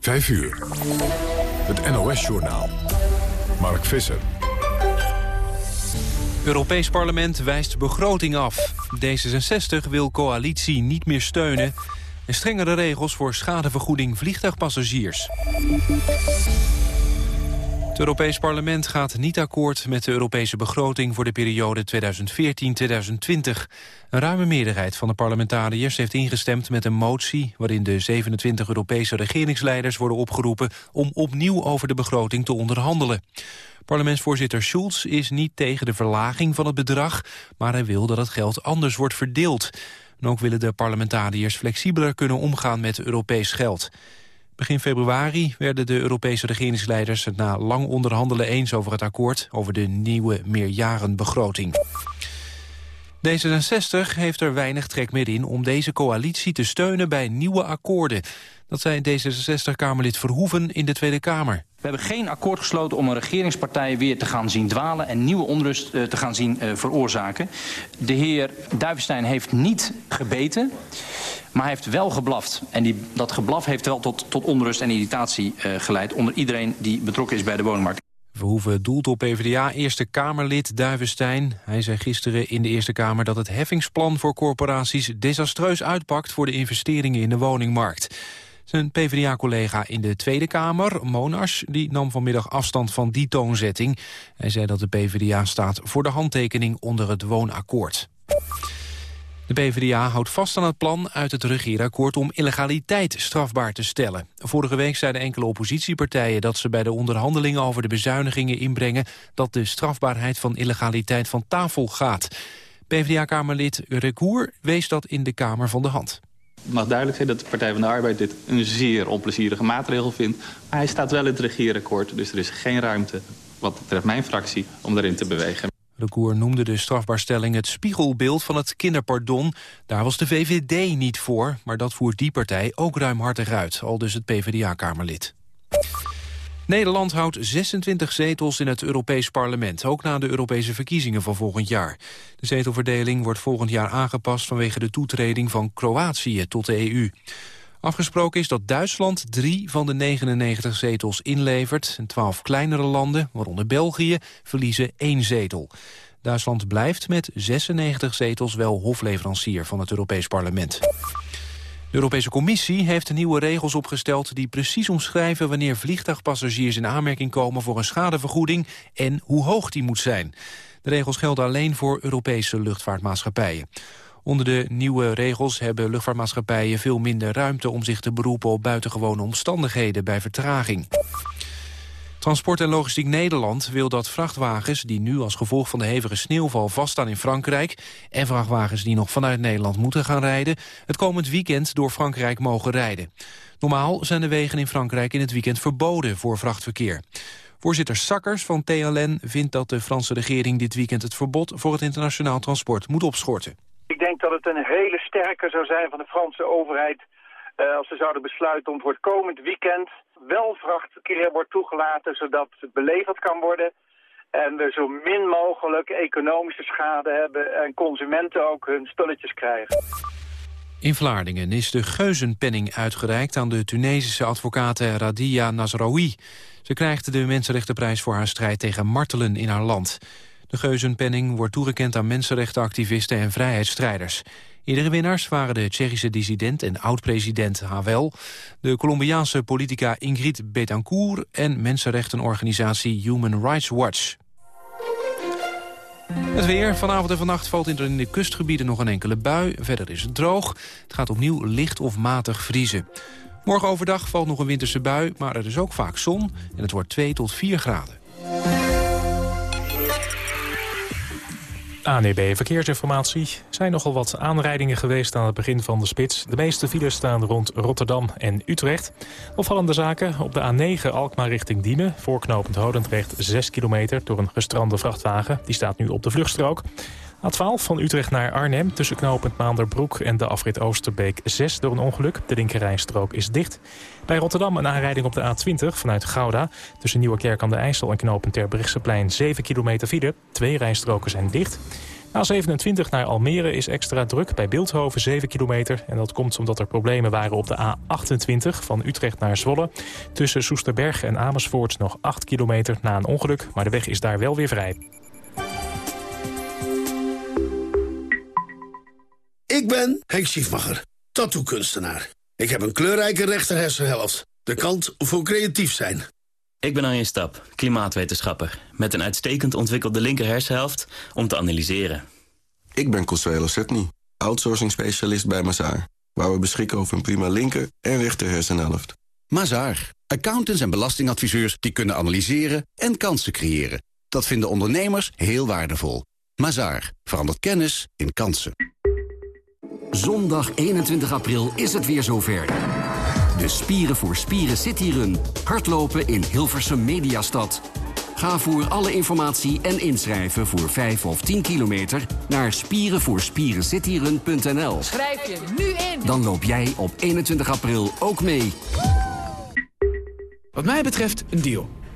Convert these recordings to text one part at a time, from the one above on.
5 uur. Het NOS-journaal. Mark Visser. Europees Parlement wijst begroting af. D66 wil coalitie niet meer steunen. En strengere regels voor schadevergoeding vliegtuigpassagiers. Europees Parlement gaat niet akkoord met de Europese begroting voor de periode 2014-2020. Een ruime meerderheid van de parlementariërs heeft ingestemd met een motie waarin de 27 Europese regeringsleiders worden opgeroepen om opnieuw over de begroting te onderhandelen. Parlementsvoorzitter Schulz is niet tegen de verlaging van het bedrag, maar hij wil dat het geld anders wordt verdeeld. En ook willen de parlementariërs flexibeler kunnen omgaan met Europees geld. Begin februari werden de Europese regeringsleiders het na lang onderhandelen eens over het akkoord over de nieuwe meerjarenbegroting. D66 heeft er weinig trek meer in om deze coalitie te steunen bij nieuwe akkoorden. Dat zei D66-Kamerlid Verhoeven in de Tweede Kamer. We hebben geen akkoord gesloten om een regeringspartij weer te gaan zien dwalen... en nieuwe onrust uh, te gaan zien uh, veroorzaken. De heer Duivenstein heeft niet gebeten, maar hij heeft wel geblaft. En die, dat geblaf heeft wel tot, tot onrust en irritatie uh, geleid... onder iedereen die betrokken is bij de woningmarkt. Verhoeven doelt op PvdA Eerste Kamerlid Duivenstein. Hij zei gisteren in de Eerste Kamer dat het heffingsplan voor corporaties desastreus uitpakt voor de investeringen in de woningmarkt. Zijn PvdA-collega in de Tweede Kamer, Monars, die nam vanmiddag afstand van die toonzetting. Hij zei dat de PvdA staat voor de handtekening onder het woonakkoord. De PvdA houdt vast aan het plan uit het regeerakkoord om illegaliteit strafbaar te stellen. Vorige week zeiden enkele oppositiepartijen dat ze bij de onderhandelingen over de bezuinigingen inbrengen dat de strafbaarheid van illegaliteit van tafel gaat. PvdA-kamerlid Recour wees dat in de Kamer van de hand. Het mag duidelijk zijn dat de Partij van de Arbeid dit een zeer onplezierige maatregel vindt. Maar hij staat wel in het regeerakkoord, dus er is geen ruimte, wat betreft mijn fractie, om daarin te bewegen. De Koer noemde de strafbaarstelling het spiegelbeeld van het kinderpardon. Daar was de VVD niet voor, maar dat voert die partij ook ruimhartig uit, al dus het PvdA-kamerlid. Nederland houdt 26 zetels in het Europees Parlement, ook na de Europese verkiezingen van volgend jaar. De zetelverdeling wordt volgend jaar aangepast vanwege de toetreding van Kroatië tot de EU. Afgesproken is dat Duitsland drie van de 99 zetels inlevert. En twaalf kleinere landen, waaronder België, verliezen één zetel. Duitsland blijft met 96 zetels wel hofleverancier van het Europees Parlement. De Europese Commissie heeft nieuwe regels opgesteld... die precies omschrijven wanneer vliegtuigpassagiers in aanmerking komen... voor een schadevergoeding en hoe hoog die moet zijn. De regels gelden alleen voor Europese luchtvaartmaatschappijen. Onder de nieuwe regels hebben luchtvaartmaatschappijen veel minder ruimte... om zich te beroepen op buitengewone omstandigheden bij vertraging. Transport en Logistiek Nederland wil dat vrachtwagens... die nu als gevolg van de hevige sneeuwval vaststaan in Frankrijk... en vrachtwagens die nog vanuit Nederland moeten gaan rijden... het komend weekend door Frankrijk mogen rijden. Normaal zijn de wegen in Frankrijk in het weekend verboden voor vrachtverkeer. Voorzitter Sakkers van TLN vindt dat de Franse regering dit weekend het verbod voor het internationaal transport moet opschorten. Ik denk dat het een hele sterke zou zijn van de Franse overheid uh, als ze zouden besluiten om voor het komend weekend wel vrachtverkeer wordt toegelaten, zodat het beleverd kan worden. En we zo min mogelijk economische schade hebben en consumenten ook hun spulletjes krijgen. In Vlaardingen is de Geuzenpenning uitgereikt aan de Tunesische advocaat Radia Nasraoui. Ze krijgt de Mensenrechtenprijs voor haar strijd tegen martelen in haar land. De Geuzenpenning wordt toegekend aan mensenrechtenactivisten en vrijheidsstrijders. Eerdere winnaars waren de Tsjechische dissident en oud-president Havel... de Colombiaanse politica Ingrid Betancourt... en mensenrechtenorganisatie Human Rights Watch. Het weer. Vanavond en vannacht valt in de kustgebieden nog een enkele bui. Verder is het droog. Het gaat opnieuw licht of matig vriezen. Morgen overdag valt nog een winterse bui, maar er is ook vaak zon... en het wordt 2 tot 4 graden. ANEB Verkeersinformatie. Er zijn nogal wat aanrijdingen geweest aan het begin van de spits. De meeste files staan rond Rotterdam en Utrecht. Opvallende zaken op de A9 Alkmaar richting Diemen. Voorknopend Hodendrecht 6 kilometer door een gestrande vrachtwagen. Die staat nu op de vluchtstrook. A12 van Utrecht naar Arnhem tussen knooppunt Maanderbroek en de afrit Oosterbeek 6 door een ongeluk. De linkerrijstrook is dicht. Bij Rotterdam een aanrijding op de A20 vanuit Gouda. Tussen Nieuwekerk aan de IJssel en knooppunt Terbrechtseplein 7 kilometer file. Twee rijstroken zijn dicht. A27 naar Almere is extra druk bij Beeldhoven 7 kilometer. En dat komt omdat er problemen waren op de A28 van Utrecht naar Zwolle. Tussen Soesterberg en Amersfoort nog 8 kilometer na een ongeluk. Maar de weg is daar wel weer vrij. Ik ben Henk Schiefmacher, tattoo-kunstenaar. Ik heb een kleurrijke rechterhersenhelft. De kant voor creatief zijn. Ik ben Arjen Stap, klimaatwetenschapper. Met een uitstekend ontwikkelde linkerhersenhelft om te analyseren. Ik ben Consuelo Setny, outsourcing specialist bij Mazaar. Waar we beschikken over een prima linker- en rechterhersenhelft. Mazaar, accountants en belastingadviseurs die kunnen analyseren en kansen creëren. Dat vinden ondernemers heel waardevol. Mazaar, verandert kennis in kansen. Zondag 21 april is het weer zover. De Spieren voor Spieren Cityrun. Hardlopen in Hilversum Mediastad. Ga voor alle informatie en inschrijven voor 5 of 10 kilometer naar spierenvoorspierencityrun.nl. Schrijf je nu in. Dan loop jij op 21 april ook mee. Wat mij betreft een deal.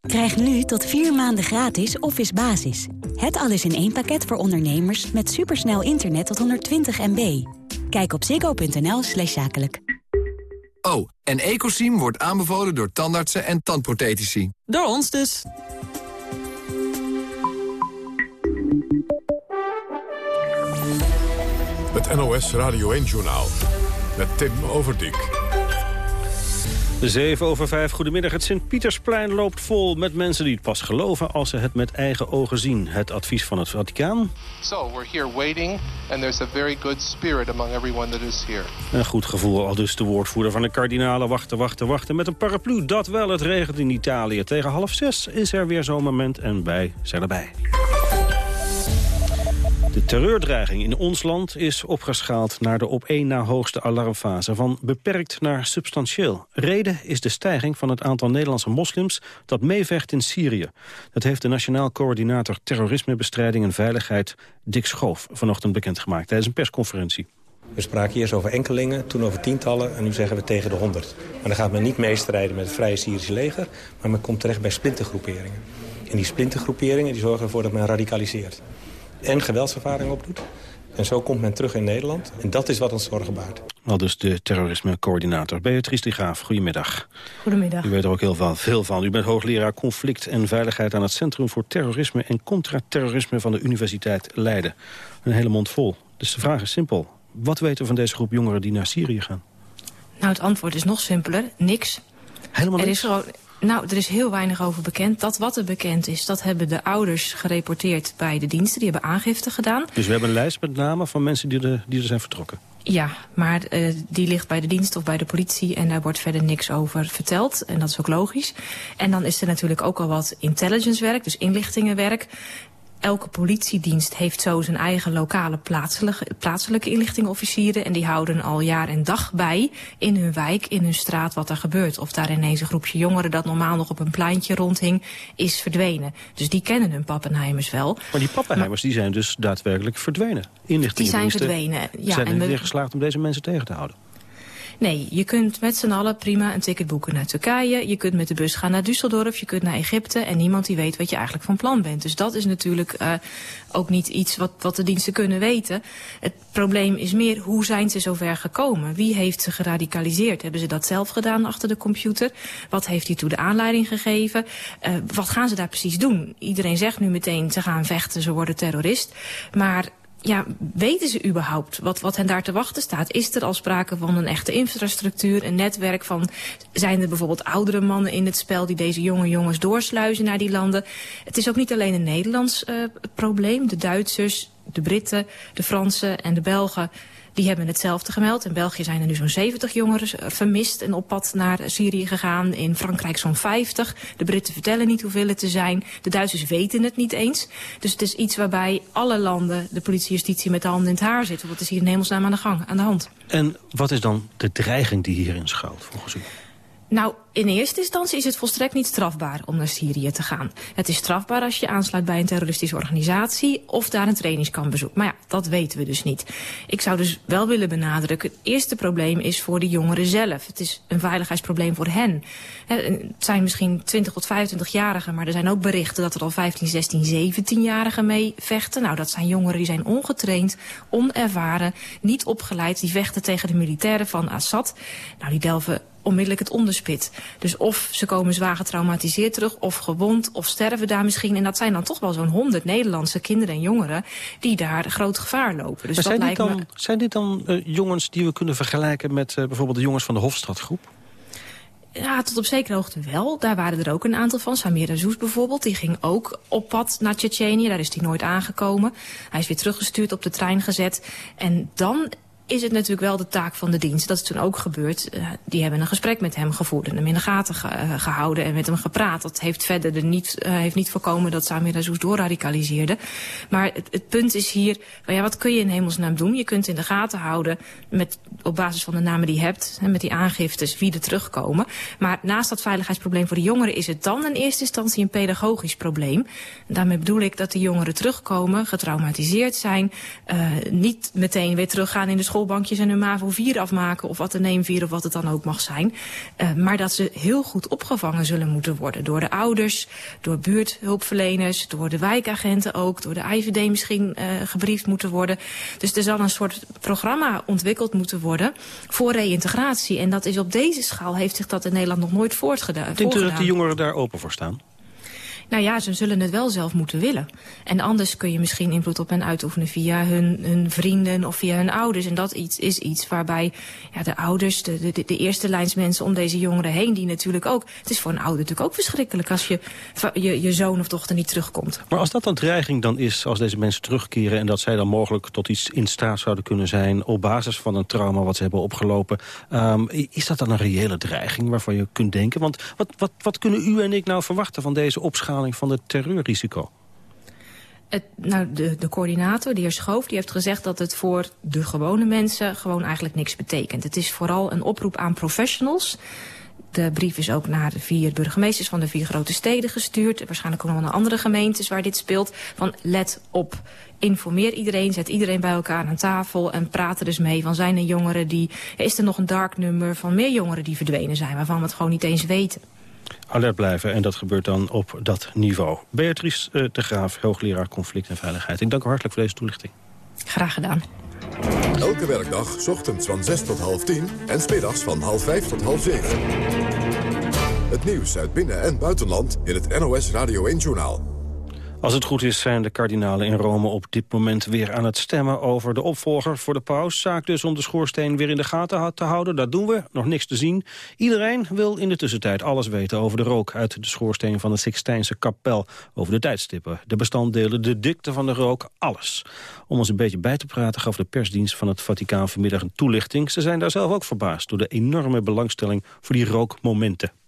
Krijg nu tot vier maanden gratis Office Basis. Het alles in één pakket voor ondernemers met supersnel internet tot 120 MB. Kijk op ziggo.nl slash zakelijk. Oh, en Ecosim wordt aanbevolen door tandartsen en tandprothetici. Door ons dus. Het NOS Radio 1-journaal met Tim Overdijk. 7 over 5, goedemiddag. Het Sint-Pietersplein loopt vol met mensen die het pas geloven als ze het met eigen ogen zien. Het advies van het Vaticaan. So, we're here waiting and there's a very good spirit among everyone that is here. Een goed gevoel, al dus de woordvoerder van de kardinalen. Wachten, wachten, wachten met een paraplu. Dat wel, het regent in Italië. Tegen half zes is er weer zo'n moment en wij zijn erbij. De terreurdreiging in ons land is opgeschaald naar de op één na hoogste alarmfase van beperkt naar substantieel. Reden is de stijging van het aantal Nederlandse moslims dat meevecht in Syrië. Dat heeft de Nationaal Coördinator Terrorismebestrijding en Veiligheid Dick Schoof vanochtend bekendgemaakt tijdens een persconferentie. We spraken eerst over enkelingen, toen over tientallen en nu zeggen we tegen de honderd. Maar dan gaat men niet meestrijden met het Vrije Syrische leger, maar men komt terecht bij splintergroeperingen. En die splintergroeperingen die zorgen ervoor dat men radicaliseert en geweldservaring opdoet. En zo komt men terug in Nederland. En dat is wat ons zorgen baart. Al dus de terrorisme-coördinator Beatrice de Graaf. Goedemiddag. Goedemiddag. U weet er ook heel veel, veel van. U bent hoogleraar conflict en veiligheid aan het Centrum voor Terrorisme en Contraterrorisme van de Universiteit Leiden. Een hele mond vol. Dus de vraag is simpel. Wat weten we van deze groep jongeren die naar Syrië gaan? Nou, het antwoord is nog simpeler. Niks. Helemaal niks? Er is gewoon nou, er is heel weinig over bekend. Dat wat er bekend is, dat hebben de ouders gereporteerd bij de diensten. Die hebben aangifte gedaan. Dus we hebben een lijst met namen van mensen die, de, die er zijn vertrokken? Ja, maar uh, die ligt bij de dienst of bij de politie en daar wordt verder niks over verteld. En dat is ook logisch. En dan is er natuurlijk ook al wat intelligencewerk, dus inlichtingenwerk elke politiedienst heeft zo zijn eigen lokale plaatselijke, plaatselijke inlichtingofficieren. En die houden al jaar en dag bij in hun wijk, in hun straat wat er gebeurt. Of daar ineens een groepje jongeren dat normaal nog op een pleintje rondhing, is verdwenen. Dus die kennen hun pappenheimers wel. Maar die pappenheimers die zijn dus daadwerkelijk verdwenen. Die zijn verdwenen, ja. Zijn er weer geslaagd om deze mensen tegen te houden? Nee, je kunt met z'n allen prima een ticket boeken naar Turkije. Je kunt met de bus gaan naar Düsseldorf, je kunt naar Egypte. En niemand die weet wat je eigenlijk van plan bent. Dus dat is natuurlijk uh, ook niet iets wat, wat de diensten kunnen weten. Het probleem is meer, hoe zijn ze zover gekomen? Wie heeft ze geradicaliseerd? Hebben ze dat zelf gedaan achter de computer? Wat heeft hiertoe de aanleiding gegeven? Uh, wat gaan ze daar precies doen? Iedereen zegt nu meteen, ze gaan vechten, ze worden terrorist. Maar ja, weten ze überhaupt wat, wat hen daar te wachten staat? Is er al sprake van een echte infrastructuur, een netwerk van... zijn er bijvoorbeeld oudere mannen in het spel die deze jonge jongens doorsluizen naar die landen? Het is ook niet alleen een Nederlands uh, probleem. De Duitsers, de Britten, de Fransen en de Belgen die hebben hetzelfde gemeld. In België zijn er nu zo'n 70 jongeren vermist en op pad naar Syrië gegaan. In Frankrijk zo'n 50. De Britten vertellen niet hoeveel het er zijn. De Duitsers weten het niet eens. Dus het is iets waarbij alle landen, de politie justitie met de handen in het haar zitten. Wat is hier in hemelsnaam aan de gang, aan de hand? En wat is dan de dreiging die hierin schuilt, volgens u? Nou, in eerste instantie is het volstrekt niet strafbaar om naar Syrië te gaan. Het is strafbaar als je aansluit bij een terroristische organisatie of daar een trainingskamp bezoekt. Maar ja, dat weten we dus niet. Ik zou dus wel willen benadrukken, het eerste probleem is voor de jongeren zelf. Het is een veiligheidsprobleem voor hen. Het zijn misschien 20 tot 25-jarigen, maar er zijn ook berichten dat er al 15, 16, 17-jarigen mee vechten. Nou, dat zijn jongeren die zijn ongetraind, onervaren, niet opgeleid. Die vechten tegen de militairen van Assad. Nou, die delven onmiddellijk het onderspit. Dus of ze komen zwaar getraumatiseerd terug, of gewond, of sterven daar misschien. En dat zijn dan toch wel zo'n honderd Nederlandse kinderen en jongeren... die daar groot gevaar lopen. Dus maar dat zijn, dit dan, zijn dit dan uh, jongens die we kunnen vergelijken met uh, bijvoorbeeld de jongens van de Hofstadgroep? Ja, tot op zekere hoogte wel. Daar waren er ook een aantal van. Samira Zoes bijvoorbeeld, die ging ook op pad naar Tsjetsjenië. Daar is hij nooit aangekomen. Hij is weer teruggestuurd, op de trein gezet. En dan is het natuurlijk wel de taak van de dienst. Dat is toen ook gebeurd. Uh, die hebben een gesprek met hem gevoerd en hem in de gaten ge uh, gehouden en met hem gepraat. Dat heeft verder er niet, uh, heeft niet voorkomen dat Samir Azouz doorradicaliseerde. Maar het, het, punt is hier, ja, wat kun je in hemelsnaam doen? Je kunt in de gaten houden met, op basis van de namen die je hebt, hè, met die aangiftes, wie er terugkomen. Maar naast dat veiligheidsprobleem voor de jongeren is het dan in eerste instantie een pedagogisch probleem. En daarmee bedoel ik dat de jongeren terugkomen, getraumatiseerd zijn, niet meteen weer teruggaan in de school schoolbankjes en hun MAVO 4 afmaken... of wat Atheneum 4 of wat het dan ook mag zijn. Uh, maar dat ze heel goed opgevangen zullen moeten worden. Door de ouders, door buurthulpverleners, door de wijkagenten ook... door de IVD misschien uh, gebriefd moeten worden. Dus er zal een soort programma ontwikkeld moeten worden... voor reïntegratie. En dat is op deze schaal heeft zich dat in Nederland nog nooit voortgedaan. Denkt u dat de jongeren daar open voor staan? Nou ja, ze zullen het wel zelf moeten willen. En anders kun je misschien invloed op hen uitoefenen via hun, hun vrienden of via hun ouders. En dat iets, is iets waarbij ja, de ouders, de, de, de eerste lijnsmensen om deze jongeren heen, die natuurlijk ook... Het is voor een ouder natuurlijk ook verschrikkelijk als je, je, je zoon of dochter niet terugkomt. Maar als dat een dreiging dan is, als deze mensen terugkeren... en dat zij dan mogelijk tot iets in staat zouden kunnen zijn... op basis van een trauma wat ze hebben opgelopen... Um, is dat dan een reële dreiging waarvan je kunt denken? Want wat, wat, wat kunnen u en ik nou verwachten van deze opschaling van het terreurrisico? Het, nou, de, de coördinator, de heer Schoof, die heeft gezegd dat het voor de gewone mensen gewoon eigenlijk niks betekent. Het is vooral een oproep aan professionals. De brief is ook naar de vier burgemeesters van de vier grote steden gestuurd. Waarschijnlijk ook nog naar andere gemeentes waar dit speelt. Van let op, informeer iedereen, zet iedereen bij elkaar aan tafel... en praat er dus mee van zijn er jongeren die... Is er nog een dark number van meer jongeren die verdwenen zijn... waarvan we het gewoon niet eens weten alert blijven. En dat gebeurt dan op dat niveau. Beatrice uh, de Graaf, hoogleraar conflict en veiligheid. Ik dank u hartelijk voor deze toelichting. Graag gedaan. Elke werkdag, ochtends van 6 tot half 10 en smiddags van half 5 tot half 7. Het nieuws uit binnen- en buitenland in het NOS Radio 1-journaal. Als het goed is zijn de kardinalen in Rome op dit moment weer aan het stemmen over de opvolger voor de paus. Zaak dus om de schoorsteen weer in de gaten te houden. Dat doen we, nog niks te zien. Iedereen wil in de tussentijd alles weten over de rook uit de schoorsteen van de Sixtijnse kapel. Over de tijdstippen, de bestanddelen, de dikte van de rook, alles. Om ons een beetje bij te praten gaf de persdienst van het Vaticaan vanmiddag een toelichting. Ze zijn daar zelf ook verbaasd door de enorme belangstelling voor die rookmomenten.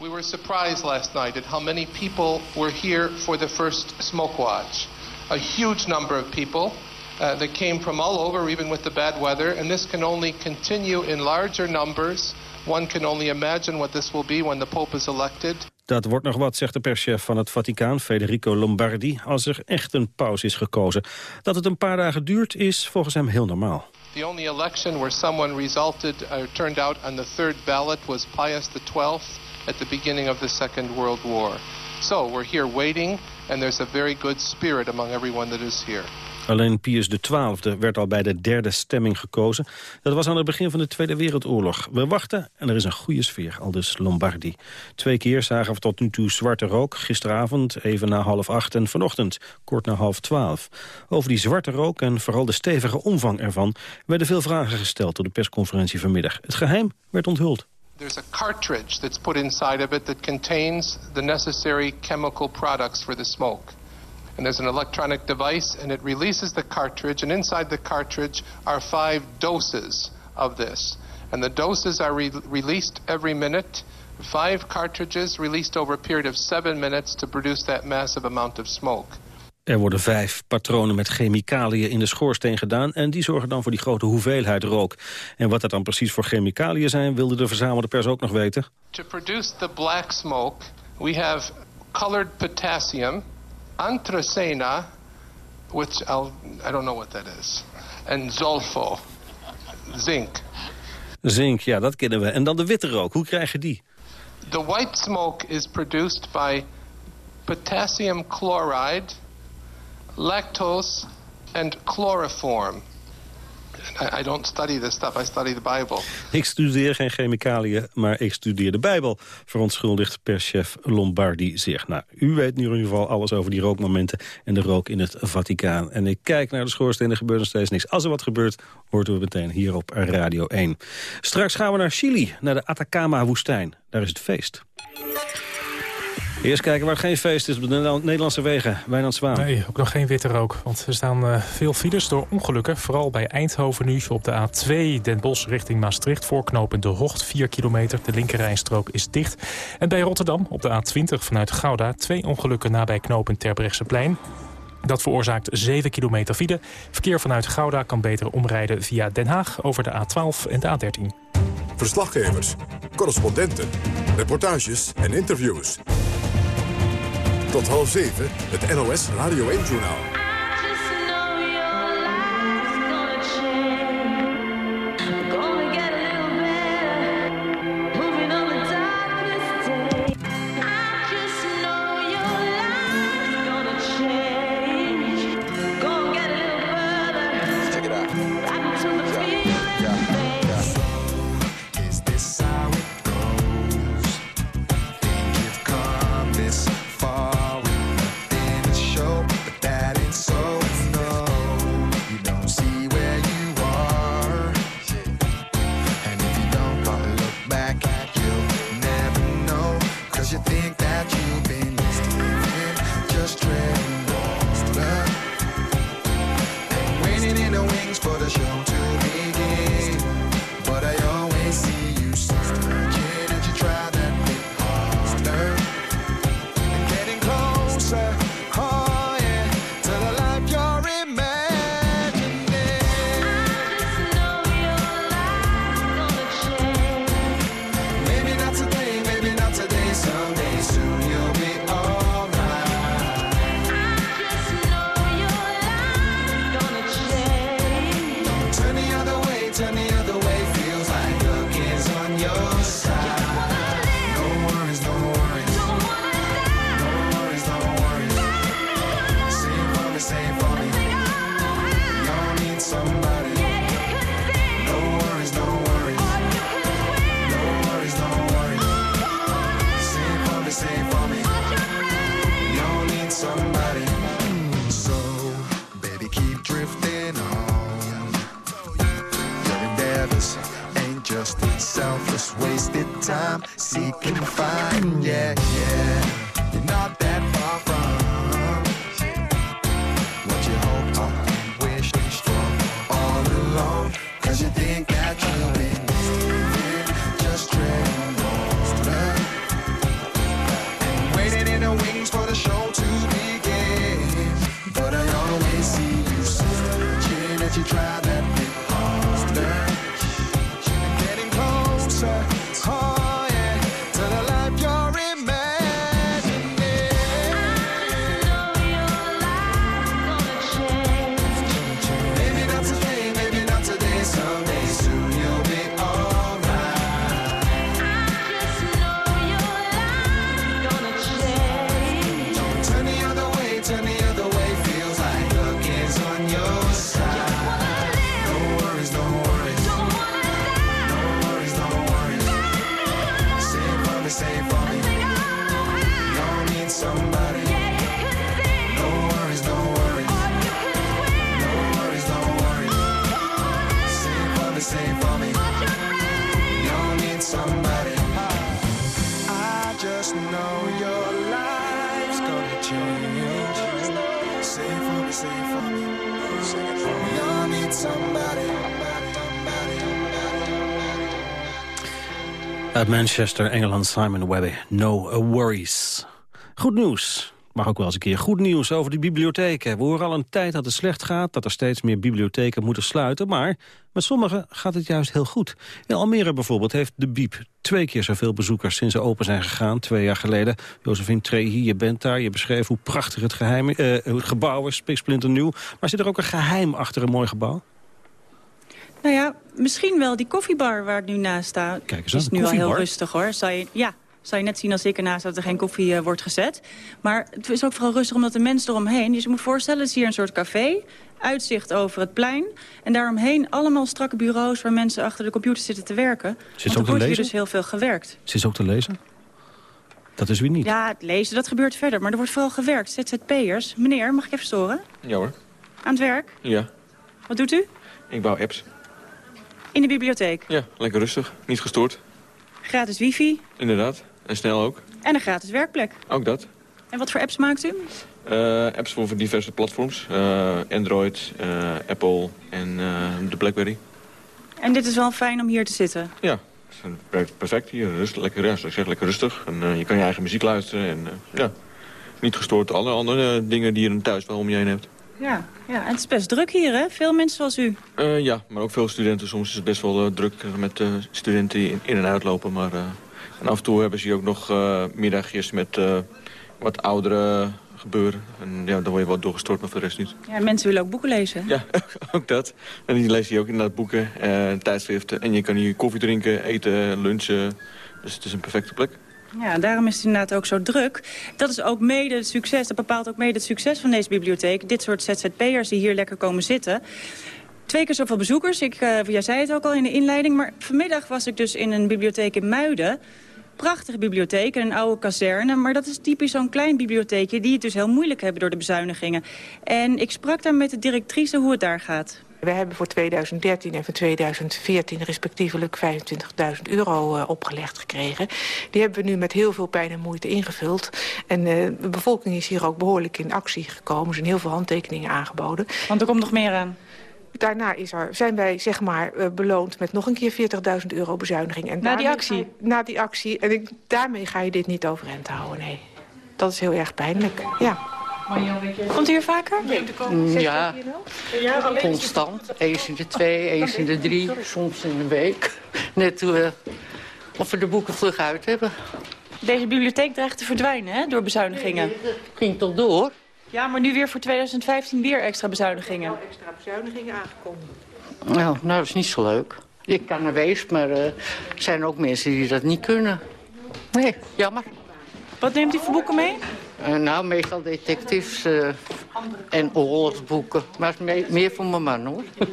We were surprised last night at how many people were here for the first smoke watch. A huge number of people uh, that came from all over, even with the bad weather, and this can only continue in larger numbers. One can only imagine what this will be when the Pope is elected. Dat wordt nog wat, zegt de perschef van het Vaticaan, Federico Lombardi, als er echt een paus is gekozen. Dat het een paar dagen duurt, is volgens hem heel normaal. The only election where someone resulted or turned out on the third ballot was Pius XII at the beginning of the Second World War. So we're here waiting, and there's a very good spirit among everyone that is here. Alleen Pius XII werd al bij de derde stemming gekozen. Dat was aan het begin van de Tweede Wereldoorlog. We wachten en er is een goede sfeer, al dus Lombardi. Twee keer zagen we tot nu toe zwarte rook. Gisteravond even na half acht en vanochtend kort na half twaalf. Over die zwarte rook en vooral de stevige omvang ervan... werden veel vragen gesteld door de persconferentie vanmiddag. Het geheim werd onthuld. There's a cartridge that's put inside of it that contains the necessary chemical products for the smoke. And there's an electronic device, and it releases the cartridge, and inside the cartridge are five doses of this. And the doses are re released every minute. Five cartridges released over a period of seven minutes to produce that massive amount of smoke. Er worden vijf patronen met chemicaliën in de schoorsteen gedaan... en die zorgen dan voor die grote hoeveelheid rook. En wat dat dan precies voor chemicaliën zijn... wilde de verzamelde pers ook nog weten. To produce the black smoke, we have colored potassium, anthracena, which I'll, I don't know what that is, and zolfo, zinc. Zink, ja, dat kennen we. En dan de witte rook, hoe krijg je die? The white smoke is produced by potassium chloride, lactose, and chloroform. I, don't study stuff, I study the Bible. Ik studeer geen chemicaliën, maar ik studeer de Bijbel... verontschuldigt perschef Lombardi zich. Nou, u weet nu in ieder geval alles over die rookmomenten... en de rook in het Vaticaan. En ik kijk naar de schoorsteen, er gebeurt nog steeds niks. Als er wat gebeurt, hoort u meteen hier op Radio 1. Straks gaan we naar Chili, naar de Atacama-woestijn. Daar is het feest. Eerst kijken waar geen feest is op de Nederlandse wegen. Wijnand Zwaan. Nee, ook nog geen witte rook. Want er staan uh, veel files door ongelukken. Vooral bij Eindhoven nu op de A2 Den Bosch richting Maastricht. Voorknopend de Hocht 4 kilometer. De linkerrijstrook is dicht. En bij Rotterdam op de A20 vanuit Gouda. Twee ongelukken nabij knooppunt Terbrechtseplein. Dat veroorzaakt 7 kilometer file. Verkeer vanuit Gouda kan beter omrijden via Den Haag over de A12 en de A13. Verslaggevers, correspondenten, reportages en interviews. Tot half zeven, het NOS Radio 1-journaal. Manchester, Engeland, Simon Webby. No worries. Goed nieuws. Mag ook wel eens een keer goed nieuws over de bibliotheken. We horen al een tijd dat het slecht gaat, dat er steeds meer bibliotheken moeten sluiten. Maar met sommigen gaat het juist heel goed. In Almere bijvoorbeeld heeft de Biep twee keer zoveel bezoekers sinds ze open zijn gegaan. Twee jaar geleden. Josephine Trehi, je bent daar. Je beschreef hoe prachtig het, geheim, eh, het gebouw is, spiksplinternieuw. Maar zit er ook een geheim achter een mooi gebouw? Nou ja, misschien wel die koffiebar waar ik nu naast sta. Kijk eens is nu al heel koffiebar? rustig hoor. Zou je, ja, zou je net zien als ik ernaast dat er geen koffie eh, wordt gezet. Maar het is ook vooral rustig omdat de mensen eromheen... Dus je moet voorstellen, het is hier een soort café. Uitzicht over het plein. En daaromheen allemaal strakke bureaus waar mensen achter de computer zitten te werken. Zit Want ook er te wordt hier dus heel veel gewerkt. Zit ze ook te lezen? Dat is weer niet. Ja, het lezen, dat gebeurt verder. Maar er wordt vooral gewerkt. ZZP'ers. Meneer, mag ik even storen? Ja hoor. Aan het werk? Ja. Wat doet u? Ik bouw apps. In de bibliotheek. Ja, lekker rustig. Niet gestoord. Gratis wifi Inderdaad. En snel ook. en een gratis werkplek. Ook dat. En wat voor apps maakt u? Eh, apps voor diverse platforms. Eh, Android, eh, Apple en de Blackberry. En dit is wel fijn om hier te zitten. Ja, het werkt perfect hier. Rust, lekker, ja, zeg, lekker rustig. En je kan je eigen muziek luisteren. En ja, niet gestoord alle andere dingen die je thuis wel om je heen hebt. Ja, ja, en het is best druk hier, hè? Veel mensen zoals u. Eh, ja, maar ook veel studenten. Soms is het best wel eh, druk met eh, studenten die in, in en uitlopen. Maar en af en toe hebben ze hier ook nog middagjes met wat oudere gebeuren. En ja, dan word je wel doorgestort, maar voor de rest niet. Ja, mensen willen ook boeken lezen. Ja, ook dat. En die lezen hier ook inderdaad boeken, eh, tijdschriften. En je kan hier koffie drinken, eten, lunchen. Dus het is een perfecte plek. Ja, daarom is het inderdaad ook zo druk. Dat is ook mede het succes, dat bepaalt ook mede het succes van deze bibliotheek. Dit soort ZZP'ers die hier lekker komen zitten. Twee keer zoveel bezoekers. Ik, eh, jij zei het ook al in de inleiding. Maar vanmiddag was ik dus in een bibliotheek in Muiden. Prachtige bibliotheek en een oude kazerne. Maar dat is typisch zo'n klein bibliotheekje... die het dus heel moeilijk hebben door de bezuinigingen. En ik sprak daar met de directrice hoe het daar gaat. We hebben voor 2013 en voor 2014 respectievelijk 25.000 euro uh, opgelegd gekregen. Die hebben we nu met heel veel pijn en moeite ingevuld. En uh, de bevolking is hier ook behoorlijk in actie gekomen. Er zijn heel veel handtekeningen aangeboden. Want er komt nog meer aan. Daarna is er, zijn wij zeg maar uh, beloond met nog een keer 40.000 euro bezuiniging. En na die actie? Je, na die actie. En ik, daarmee ga je dit niet overeind houden, nee. Dat is heel erg pijnlijk, ja. Komt u hier vaker? Ja, constant. Eens in de twee, eens in de drie, soms in een week. Net uh, of we de boeken vlug uit hebben. Deze bibliotheek dreigt te verdwijnen, hè, door bezuinigingen. Nee, dat ging toch door? Ja, maar nu weer voor 2015 weer extra bezuinigingen. Extra bezuinigingen aangekondigd. Nou, nou, dat is niet zo leuk. Ik kan er wezen, maar er uh, zijn ook mensen die dat niet kunnen. Nee, jammer. Wat neemt u voor boeken mee? Uh, nou, meestal detectives uh, en oorlogsboeken. Maar me meer voor mijn man, hoor.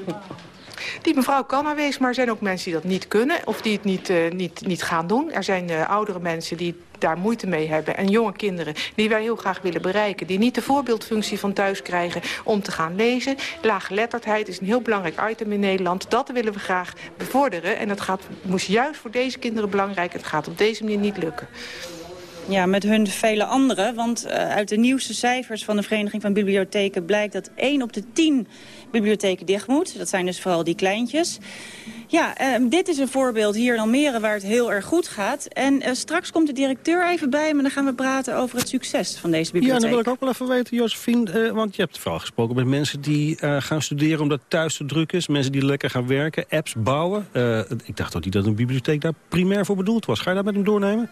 Die mevrouw kan er wezen, maar er zijn ook mensen die dat niet kunnen... of die het niet, uh, niet, niet gaan doen. Er zijn uh, oudere mensen die daar moeite mee hebben... en jonge kinderen die wij heel graag willen bereiken... die niet de voorbeeldfunctie van thuis krijgen om te gaan lezen. Laaggeletterdheid is een heel belangrijk item in Nederland. Dat willen we graag bevorderen. En dat gaat, moest juist voor deze kinderen belangrijk. Het gaat op deze manier niet lukken. Ja, met hun vele anderen. Want uh, uit de nieuwste cijfers van de Vereniging van Bibliotheken... blijkt dat 1 op de 10 bibliotheken dicht moet. Dat zijn dus vooral die kleintjes. Ja, uh, dit is een voorbeeld hier in Almere waar het heel erg goed gaat. En uh, straks komt de directeur even bij me... en dan gaan we praten over het succes van deze bibliotheek. Ja, dan wil ik ook wel even weten, Josephine. want je hebt vooral gesproken met mensen die gaan studeren... omdat thuis te druk is. Mensen die lekker gaan werken, apps bouwen. ik dacht ook niet dat een bibliotheek daar primair voor bedoeld was. Ga je dat met hem doornemen?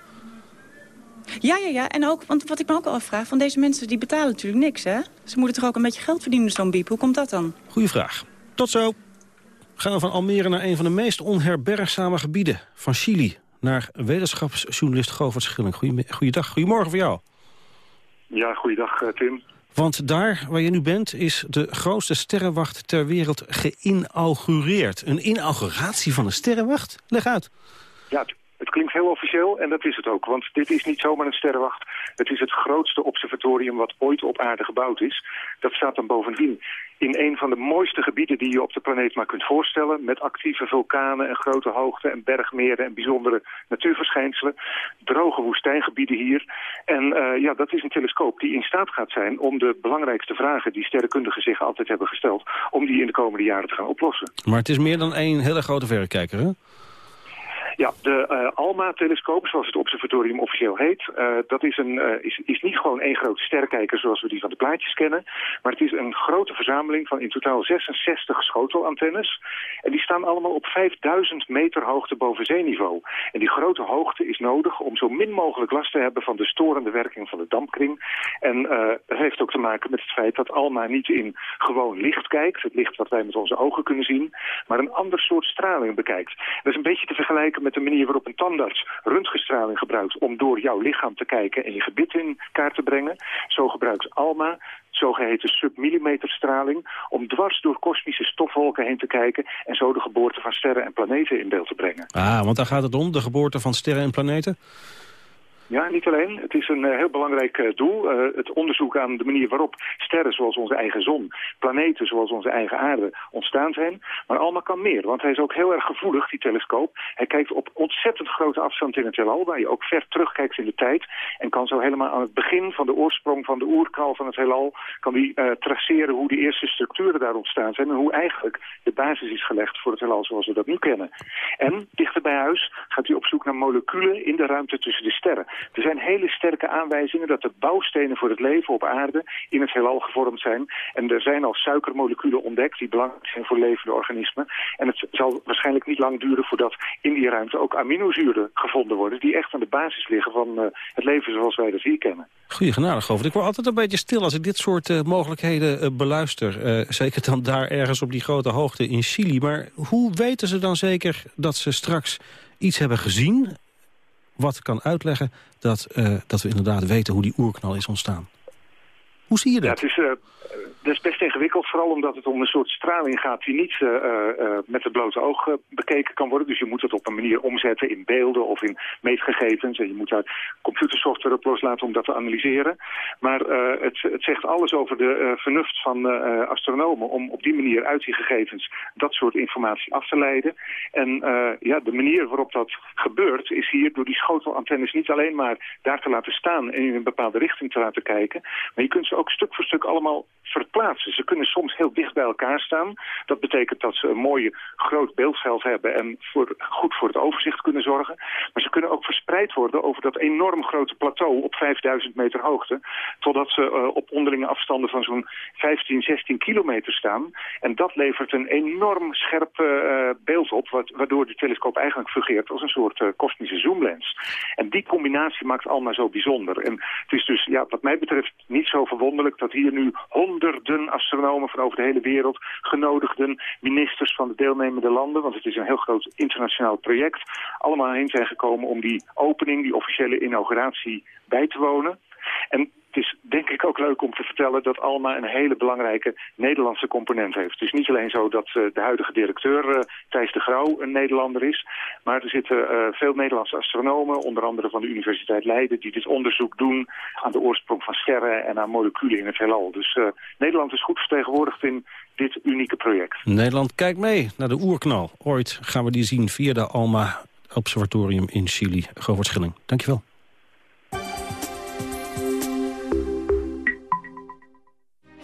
Ja, ja, ja. En ook, want wat ik me ook al afvraag, van deze mensen die betalen natuurlijk niks, hè? Ze moeten toch ook een beetje geld verdienen, zo'n biep. Hoe komt dat dan? Goeie vraag. Tot zo. Gaan we van Almere naar een van de meest onherbergzame gebieden van Chili. Naar wetenschapsjournalist Govert Schilling. Goeiedag, goedemorgen voor jou. Ja, goeiedag Tim. Want daar waar je nu bent is de grootste sterrenwacht ter wereld geïnaugureerd. Een inauguratie van een sterrenwacht? Leg uit. Ja, het klinkt heel officieel en dat is het ook. Want dit is niet zomaar een sterrenwacht. Het is het grootste observatorium wat ooit op aarde gebouwd is. Dat staat dan bovendien in een van de mooiste gebieden die je op de planeet maar kunt voorstellen. Met actieve vulkanen en grote hoogte en bergmeren en bijzondere natuurverschijnselen. Droge woestijngebieden hier. En eh, ja, dat is een telescoop die in staat gaat zijn om de belangrijkste vragen die sterrenkundigen zich altijd hebben gesteld, om die in de komende jaren te gaan oplossen. Maar het is meer dan één hele grote verrekijker, hè? Ja, de uh, ALMA-telescoop, zoals het observatorium officieel heet, uh, dat is, een, uh, is, is niet gewoon één grote sterrenkijker zoals we die van de plaatjes kennen, maar het is een grote verzameling van in totaal 66 schotelantennes. En die staan allemaal op 5000 meter hoogte boven zeeniveau. En die grote hoogte is nodig om zo min mogelijk last te hebben van de storende werking van de dampkring. En dat heeft ook te maken met het feit dat ALMA niet in gewoon licht kijkt, het licht wat wij met onze ogen kunnen zien, maar een ander soort straling bekijkt. Dat is een beetje te vergelijken met de manier waarop een tandarts röntgenstraling gebruikt om door jouw lichaam te kijken en je gebit in kaart te brengen. Zo gebruikt ALMA zogeheten submillimeterstraling om dwars door kosmische stofwolken heen te kijken en zo de geboorte van sterren en planeten in beeld te brengen. Ah, want daar gaat het om, de geboorte van sterren en planeten? Ja, niet alleen. Het is een uh, heel belangrijk uh, doel. Uh, het onderzoek aan de manier waarop sterren zoals onze eigen zon, planeten zoals onze eigen aarde ontstaan zijn. Maar allemaal kan meer, want hij is ook heel erg gevoelig, die telescoop. Hij kijkt op ontzettend grote afstand in het heelal, waar je ook ver terugkijkt in de tijd. En kan zo helemaal aan het begin van de oorsprong van de oerknal van het heelal, kan die traceren hoe de eerste structuren daar ontstaan zijn. En hoe eigenlijk de basis is gelegd voor het heelal zoals we dat nu kennen. En dichter bij huis gaat hij op zoek naar moleculen in de ruimte tussen de sterren. Er zijn hele sterke aanwijzingen dat de bouwstenen voor het leven op aarde in het heelal gevormd zijn. En er zijn al suikermoleculen ontdekt die belangrijk zijn voor levende organismen. En het zal waarschijnlijk niet lang duren voordat in die ruimte ook aminozuren gevonden worden die echt aan de basis liggen van uh, het leven zoals wij dat hier kennen. Goeie genade, Govert. Ik word altijd een beetje stil als ik dit soort uh, mogelijkheden uh, beluister. zeker dan daar ergens op die grote hoogte in Chili. Maar hoe weten ze dan zeker dat ze straks iets hebben gezien wat kan uitleggen dat, uh, dat we inderdaad weten hoe die oerknal is ontstaan. Hoe zie je dat? Ja, het is, uh, dat is best ingewikkeld, vooral omdat het om een soort straling gaat die niet uh, uh, met het blote oog bekeken kan worden. Dus je moet het op een manier omzetten in beelden of in meetgegevens. En je moet daar computersoftware op loslaten om dat te analyseren. Maar het, het, zegt alles over de vernuft van astronomen om op die manier uit die gegevens dat soort informatie af te leiden. En ja, de manier waarop dat gebeurt is hier door die schotelantennes niet alleen maar daar te laten staan en in een bepaalde richting te laten kijken. Maar je kunt ze ook stuk voor stuk allemaal verplaatsen. Ze kunnen soms heel dicht bij elkaar staan. Dat betekent dat ze een mooie groot beeldveld hebben en voor, goed voor het overzicht kunnen zorgen. Maar ze kunnen ook verspreid worden over dat enorm grote plateau op 5000 meter hoogte. Totdat ze uh, op onderlinge afstanden van zo'n 15, 16 kilometer staan. En dat levert een enorm scherp uh, beeld op, waardoor de telescoop eigenlijk fungeert als een soort uh, kosmische zoomlens. En die combinatie maakt allemaal zo bijzonder. En het is dus, ja, wat mij betreft, niet zo verwonderlijk dat hier nu honderden astronomen van over de hele wereld, genodigden ministers van de deelnemende landen, want het is een heel groot internationaal project, allemaal heen zijn gekomen om die opening, die officiële inauguratie bij te wonen. En ik ook leuk om te vertellen dat Alma een hele belangrijke Nederlandse component heeft. Het is niet alleen zo dat uh, de huidige directeur uh, Thijs de Grauw een Nederlander is, maar er zitten uh, veel Nederlandse astronomen, onder andere van de Universiteit Leiden, die dit onderzoek doen aan de oorsprong van sterren en aan moleculen in het heelal. Dus Nederland is goed vertegenwoordigd in dit unieke project. Nederland kijkt mee naar de oerknal. Ooit gaan we die zien via de Alma Observatorium in Chili. Govert Schilling, dankjewel.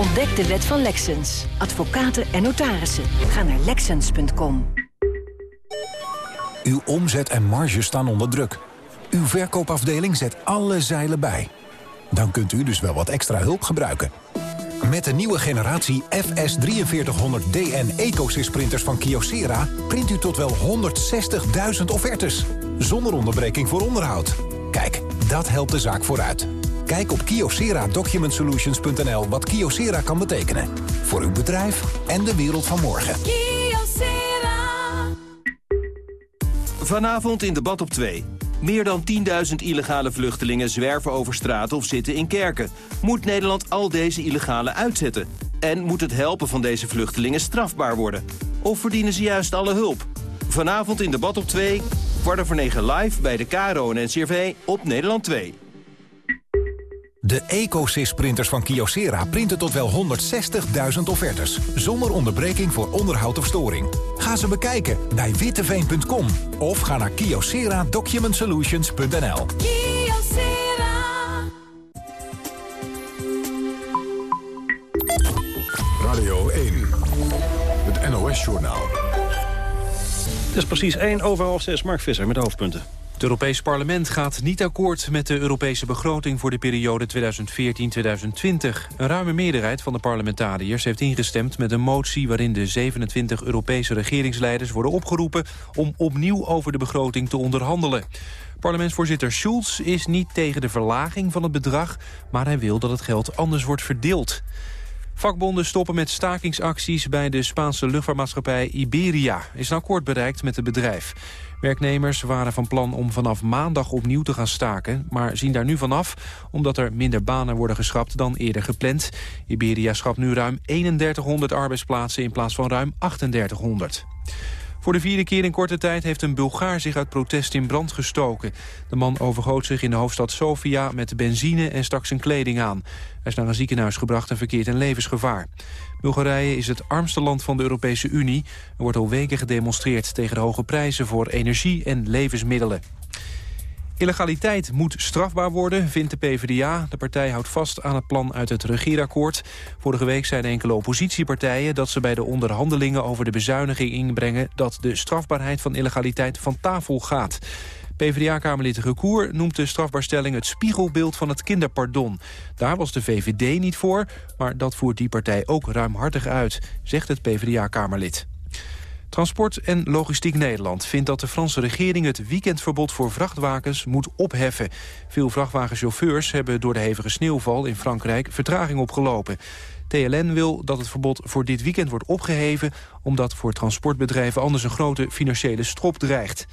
Ontdek de wet van Lexens. Advocaten en notarissen. Ga naar Lexens.com. Uw omzet en marge staan onder druk. Uw verkoopafdeling zet alle zeilen bij. Dan kunt u dus wel wat extra hulp gebruiken. Met de nieuwe generatie FS4300DN EcoSys printers van Kyocera... print u tot wel 160.000 offertes. Zonder onderbreking voor onderhoud. Kijk, dat helpt de zaak vooruit. Kijk op kyocera-document-solutions.nl wat Kyocera kan betekenen. Voor uw bedrijf en de wereld van morgen. Vanavond in debat op 2. Meer dan 10.000 illegale vluchtelingen zwerven over straat of zitten in kerken. Moet Nederland al deze illegale uitzetten? En moet het helpen van deze vluchtelingen strafbaar worden? Of verdienen ze juist alle hulp? Vanavond in debat op 2, kwart over 9 live bij de KRO en NCRV op Nederland 2. De EcoSys printers van Kyocera printen tot wel 160.000 offertes. Zonder onderbreking voor onderhoud of storing. Ga ze bekijken bij witteveen.com. Of ga naar kyocera-document-solutions.nl. Radio 1. Het NOS-journaal. Het is precies 1 over half 6. Mark Visser met de hoofdpunten. Het Europees Parlement gaat niet akkoord met de Europese begroting voor de periode 2014-2020. Een ruime meerderheid van de parlementariërs heeft ingestemd met een motie waarin de 27 Europese regeringsleiders worden opgeroepen om opnieuw over de begroting te onderhandelen. Parlementsvoorzitter Schulz is niet tegen de verlaging van het bedrag, maar hij wil dat het geld anders wordt verdeeld. Vakbonden stoppen met stakingsacties bij de Spaanse luchtvaartmaatschappij Iberia. Is een akkoord bereikt met het bedrijf. Werknemers waren van plan om vanaf maandag opnieuw te gaan staken... maar zien daar nu vanaf omdat er minder banen worden geschrapt dan eerder gepland. Iberia schrapt nu ruim 3100 arbeidsplaatsen in plaats van ruim 3800. Voor de vierde keer in korte tijd heeft een Bulgaar zich uit protest in brand gestoken. De man overgoot zich in de hoofdstad Sofia met benzine en stak zijn kleding aan. Hij is naar een ziekenhuis gebracht en verkeert in levensgevaar. Bulgarije is het armste land van de Europese Unie. Er wordt al weken gedemonstreerd tegen de hoge prijzen voor energie en levensmiddelen. Illegaliteit moet strafbaar worden, vindt de PvdA. De partij houdt vast aan het plan uit het regeerakkoord. Vorige week zeiden enkele oppositiepartijen... dat ze bij de onderhandelingen over de bezuiniging inbrengen... dat de strafbaarheid van illegaliteit van tafel gaat. PvdA-kamerlid Recour noemt de strafbaarstelling het spiegelbeeld van het kinderpardon. Daar was de VVD niet voor, maar dat voert die partij ook ruimhartig uit, zegt het PvdA-kamerlid. Transport en Logistiek Nederland vindt dat de Franse regering het weekendverbod voor vrachtwagens moet opheffen. Veel vrachtwagenchauffeurs hebben door de hevige sneeuwval in Frankrijk vertraging opgelopen. TLN wil dat het verbod voor dit weekend wordt opgeheven... omdat voor transportbedrijven anders een grote financiële strop dreigt.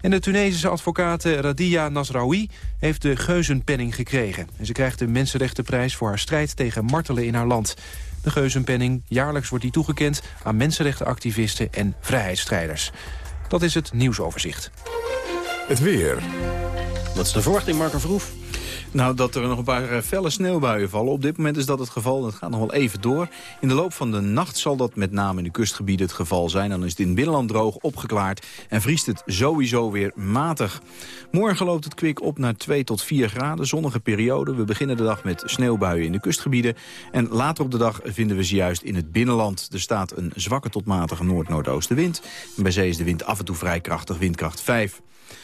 En de Tunesische advocaat Radia Nasraoui heeft de Geuzenpenning gekregen. En ze krijgt de Mensenrechtenprijs voor haar strijd tegen martelen in haar land. De Geuzenpenning, jaarlijks wordt die toegekend aan mensenrechtenactivisten en vrijheidsstrijders. Dat is het nieuwsoverzicht. Het weer. Wat is de verwachting, Marco Verhoef? Nou, dat er nog een paar eh, felle sneeuwbuien vallen. Op dit moment is dat het geval. Dat gaat nog wel even door. In de loop van de nacht zal dat met name in de kustgebieden het geval zijn. Dan is het in het binnenland droog opgeklaard. En vriest het sowieso weer matig. Morgen loopt het kwik op naar 2 tot 4 graden. Zonnige periode. We beginnen de dag met sneeuwbuien in de kustgebieden. En later op de dag vinden we ze juist in het binnenland. Er staat een zwakke tot matige noord-noordoostenwind. En bij zee is de wind af en toe vrij krachtig, windkracht 5.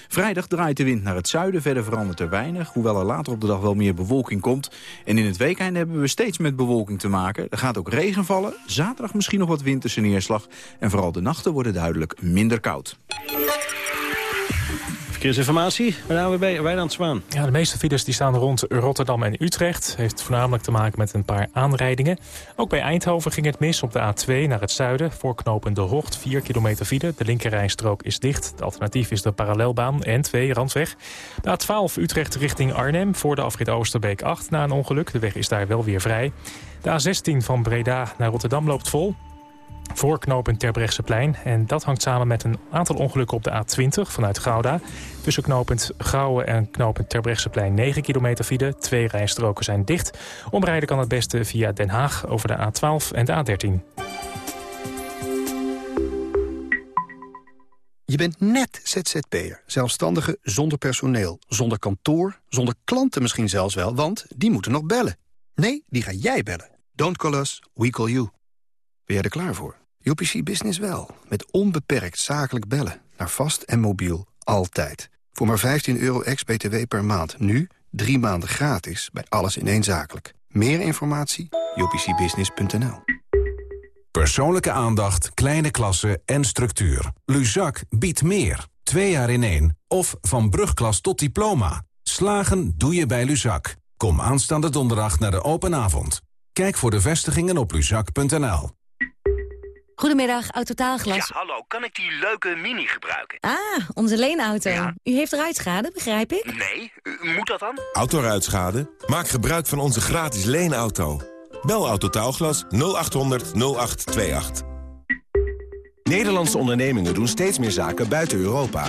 Vrijdag draait de wind naar het zuiden, verder verandert er weinig... hoewel er later op de dag wel meer bewolking komt. En in het weekend hebben we steeds met bewolking te maken. Er gaat ook regen vallen, zaterdag misschien nog wat winterse neerslag... en vooral de nachten worden duidelijk minder koud. Verkeersinformatie bij de Wijnand Zwaan. Ja, de meeste files die staan rond Rotterdam en Utrecht. Heeft voornamelijk te maken met een paar aanrijdingen. Ook bij Eindhoven ging het mis op de A2 naar het zuiden. Voor knooppunt De Hocht, 4 kilometer file. De linkerrijstrook is dicht. Het alternatief is de parallelbaan N2, Randweg. De A12 Utrecht richting Arnhem voor de afrit Oosterbeek 8 na een ongeluk. De weg is daar wel weer vrij. De A16 van Breda naar Rotterdam loopt vol voor knooppunt Terbrechtseplein. En dat hangt samen met een aantal ongelukken op de A20 vanuit Gouda. Tussen knooppunt Gouwen en knooppunt Terbrechtseplein 9 kilometer file. Twee rijstroken zijn dicht. Omrijden kan het beste via Den Haag over de A12 en de A13. Je bent net ZZP'er, zelfstandige zonder personeel, zonder kantoor, zonder klanten misschien zelfs wel, want die moeten nog bellen. Nee, die ga jij bellen. Don't call us, we call you. Ben jij er klaar voor? UPC Business wel. Met onbeperkt zakelijk bellen. Naar vast en mobiel. Altijd. Voor maar 15 euro ex-BTW per maand. Nu drie maanden gratis bij alles in één zakelijk. Meer informatie? upcbusiness.nl Persoonlijke aandacht, kleine klassen en structuur. Luzak biedt meer. Twee jaar in één. Of van brugklas tot diploma. Slagen doe je bij Luzak. Kom aanstaande donderdag naar de open avond. Kijk voor de vestigingen op luzak.nl. Goedemiddag, Autotaalglas. Ja, hallo. Kan ik die leuke Mini gebruiken? Ah, onze leenauto. U heeft ruitschade, begrijp ik? Nee, u- moet dat dan? Autoruitschade? Maak gebruik van onze gratis leenauto. Bel Autotaalglas 0800 0828. Nederlandse ondernemingen doen steeds meer zaken buiten Europa.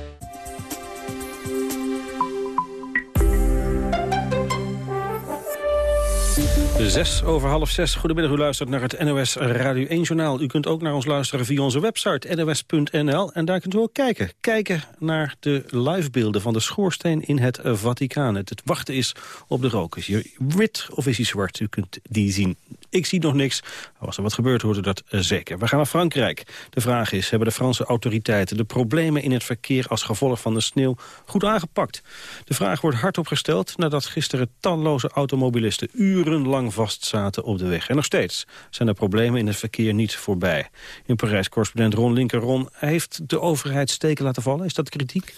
Zes over half zes. Goedemiddag, u luistert naar het NOS Radio 1 Journaal. U kunt ook naar ons luisteren via onze website nos.nl. En daar kunt u ook kijken. Kijken naar de livebeelden van de schoorsteen in het Vaticaan. Het, wachten is op de rook. Is hij wit of is hij zwart? U kunt die zien. Ik zie nog niks. Als er wat gebeurt, hoort u dat eh, zeker. We gaan naar Frankrijk. De vraag is, hebben de Franse autoriteiten... de problemen in het verkeer als gevolg van de sneeuw goed aangepakt? De vraag wordt hardop gesteld nadat gisteren talloze automobilisten... urenlang vastzaten op de weg. En nog steeds zijn de problemen in het verkeer niet voorbij. In Parijs, correspondent Ron Linker. Ron, heeft de overheid steken laten vallen? Is dat kritiek?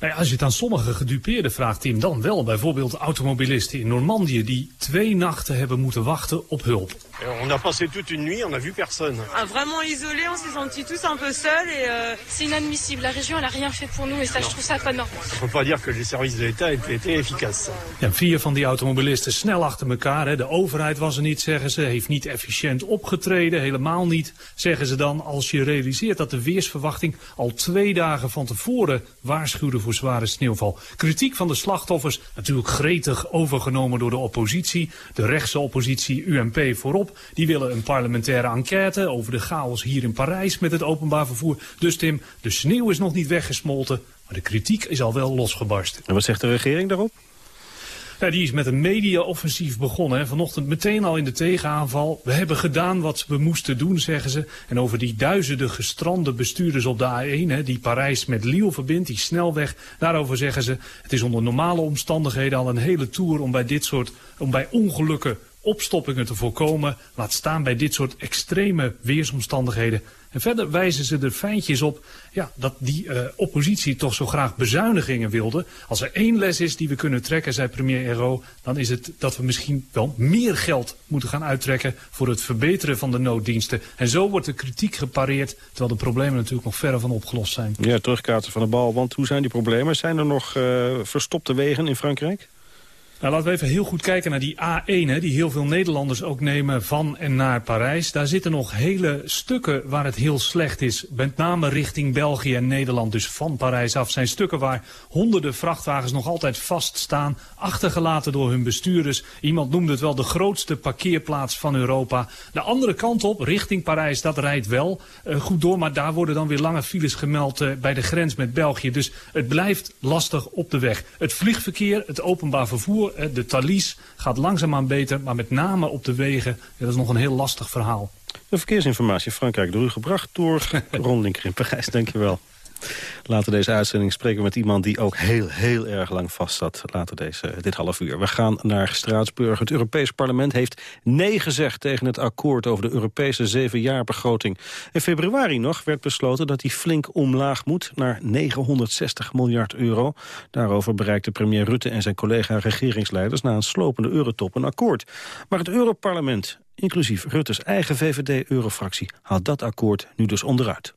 Nou als je het aan sommige gedupeerden vraagt, Tim, dan wel. Bijvoorbeeld automobilisten in Normandië die twee nachten hebben moeten wachten op hulp. On a passé toute une nuit, on a vu personne. Ah, vraiment isolé, on s'est sentis tous un peu seuls et euh, c'est inadmissible. La région elle a rien fait pour nous et ça je trouve ça pas normal. Il ne faut pas dire que les services de l'État aient été efficaces. Ja, vier van die automobilisten snel achter elkaar. Hè. De overheid was er niet, zeggen ze. Heeft niet efficiënt opgetreden. Helemaal niet, zeggen ze dan. Als je realiseert dat de weersverwachting al twee dagen van tevoren waarschuwde voor zware sneeuwval. Kritiek van de slachtoffers natuurlijk gretig overgenomen door de oppositie. De rechtse oppositie UMP voorop. Die willen een parlementaire enquête over de chaos hier in Parijs met het openbaar vervoer. Dus Tim, de sneeuw is nog niet weggesmolten. Maar de kritiek is al wel losgebarsten. En wat zegt de regering daarop? Ja, die is met een media-offensief begonnen. Hè. Vanochtend meteen al in de tegenaanval. We hebben gedaan wat we moesten doen, zeggen ze. En over die duizenden gestrande bestuurders op de A1... Hè, die Parijs met Lille verbindt, die snelweg... daarover zeggen ze... het is onder normale omstandigheden al een hele tour... om bij dit soort, om bij ongelukken opstoppingen te voorkomen. Laat staan bij dit soort extreme weersomstandigheden. En verder wijzen ze er fijntjes op ja, dat die uh, oppositie toch zo graag bezuinigingen wilde. Als er één les is die we kunnen trekken, zei premier Ero... dan is het dat we misschien wel meer geld moeten gaan uittrekken... voor het verbeteren van de nooddiensten. En zo wordt de kritiek gepareerd... terwijl de problemen natuurlijk nog verre van opgelost zijn. Ja, terugkaatsen van de bal. Want hoe zijn die problemen? Zijn er nog uh, verstopte wegen in Frankrijk? Nou, laten we even heel goed kijken naar die A1, hè, die heel veel Nederlanders ook nemen van en naar Parijs. Daar zitten nog hele stukken waar het heel slecht is. Met name richting België en Nederland, dus van Parijs af. zijn stukken waar honderden vrachtwagens nog altijd vaststaan, achtergelaten door hun bestuurders. Iemand noemde het wel de grootste parkeerplaats van Europa. De andere kant op, richting Parijs, dat rijdt wel uh, goed door. Maar daar worden dan weer lange files gemeld uh, bij de grens met België. Dus het blijft lastig op de weg. Het vliegverkeer, het openbaar vervoer de Thalys gaat langzaamaan beter, maar met name op de wegen, dat is nog een heel lastig verhaal. De verkeersinformatie Frankrijk door u gebracht door Ron Linker in Parijs. Dankjewel. Later deze uitzending spreken we met iemand die ook heel, heel erg lang vast zat. Later deze, dit half uur. We gaan naar Straatsburg. Het Europees Parlement heeft nee gezegd tegen het akkoord over de Europese zevenjaarbegroting. In februari nog werd besloten dat die flink omlaag moet naar 960 miljard euro. Daarover bereikte premier Rutte en zijn collega-regeringsleiders na een slopende eurotop een akkoord. Maar het Europarlement, inclusief Rutte's eigen VVD-eurofractie, haalt dat akkoord nu dus onderuit.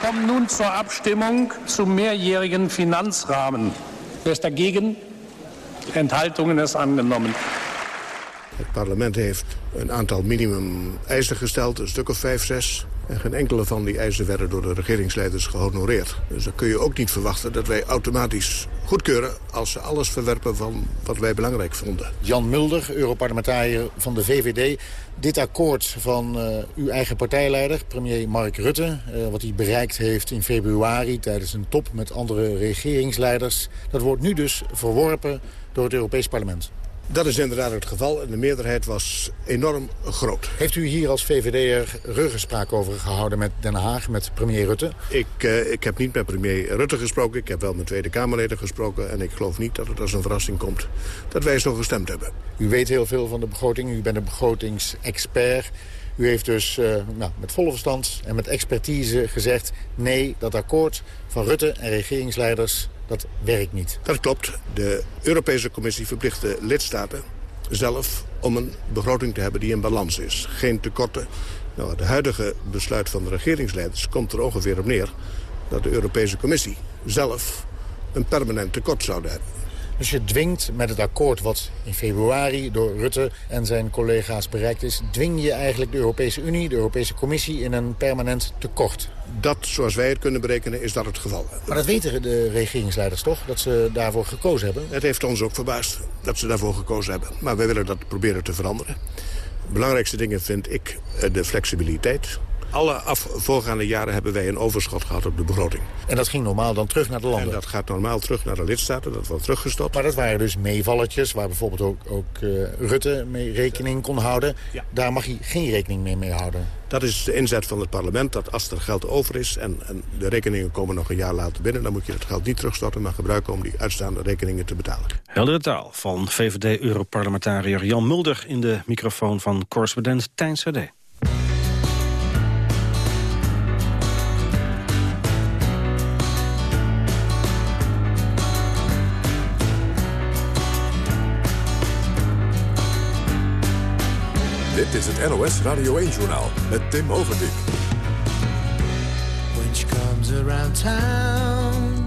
Kommen nun zur Abstimmung zum mehrjährigen Finanzrahmen. Wer ist dagegen? Enthaltungen ist angenommen. Het parlement heeft een aantal minimum eisen gesteld, een stuk of vijf, zes. En geen enkele van die eisen werden door de regeringsleiders gehonoreerd. Dus dan kun je ook niet verwachten dat wij automatisch goedkeuren... als ze alles verwerpen van wat wij belangrijk vonden. Jan Mulder, Europarlementariër van de VVD. Dit akkoord van uh, uw eigen partijleider, premier Mark Rutte... Uh, wat hij bereikt heeft in februari tijdens een top met andere regeringsleiders... dat wordt nu dus verworpen door het Europees Parlement. Dat is inderdaad het geval en de meerderheid was enorm groot. Heeft u hier als VVD'er ruggespraak over gehouden met Den Haag, met premier Rutte? Ik, uh, ik heb niet met premier Rutte gesproken. Ik heb wel met Tweede Kamerleden gesproken. En ik geloof niet dat het als een verrassing komt dat wij zo gestemd hebben. U weet heel veel van de begroting. U bent een begrotingsexpert. U heeft dus uh, nou, met volle verstand en met expertise gezegd... nee, dat akkoord van Rutte en regeringsleiders dat werkt niet. Dat klopt. De Europese Commissie verplicht de lidstaten zelf om een begroting te hebben die in balans is. Geen tekorten. Nou, het huidige besluit van de regeringsleiders komt er ongeveer op neer... dat de Europese Commissie zelf een permanent tekort zou hebben. Dus je dwingt met het akkoord wat in februari door Rutte en zijn collega's bereikt is... dwing je eigenlijk de Europese Unie, de Europese Commissie in een permanent tekort. Dat, zoals wij het kunnen berekenen, is dat het geval. Maar dat weten de regeringsleiders toch, dat ze daarvoor gekozen hebben? Het heeft ons ook verbaasd dat ze daarvoor gekozen hebben. Maar wij willen dat proberen te veranderen. De belangrijkste dingen vind ik eh, de flexibiliteit alle af, voorgaande jaren hebben wij een overschot gehad op de begroting. En dat ging normaal dan terug naar de landen? En dat gaat normaal terug naar de lidstaten, dat wordt teruggestopt. Maar dat waren dus meevalletjes waar bijvoorbeeld ook, ook uh, Rutte mee rekening kon houden. Ja. Daar mag hij geen rekening mee, mee houden. Dat is de inzet van het parlement, dat als er geld over is... En, en, de rekeningen komen nog een jaar later binnen... dan moet je het geld niet terugstorten, maar gebruiken om die uitstaande rekeningen te betalen. Heldere taal van VVD-europarlementariër Jan Mulder... in de microfoon van correspondent Tijn Sade. Is het NOS Radio 1-journaal met Tim Overdijk. When she comes around town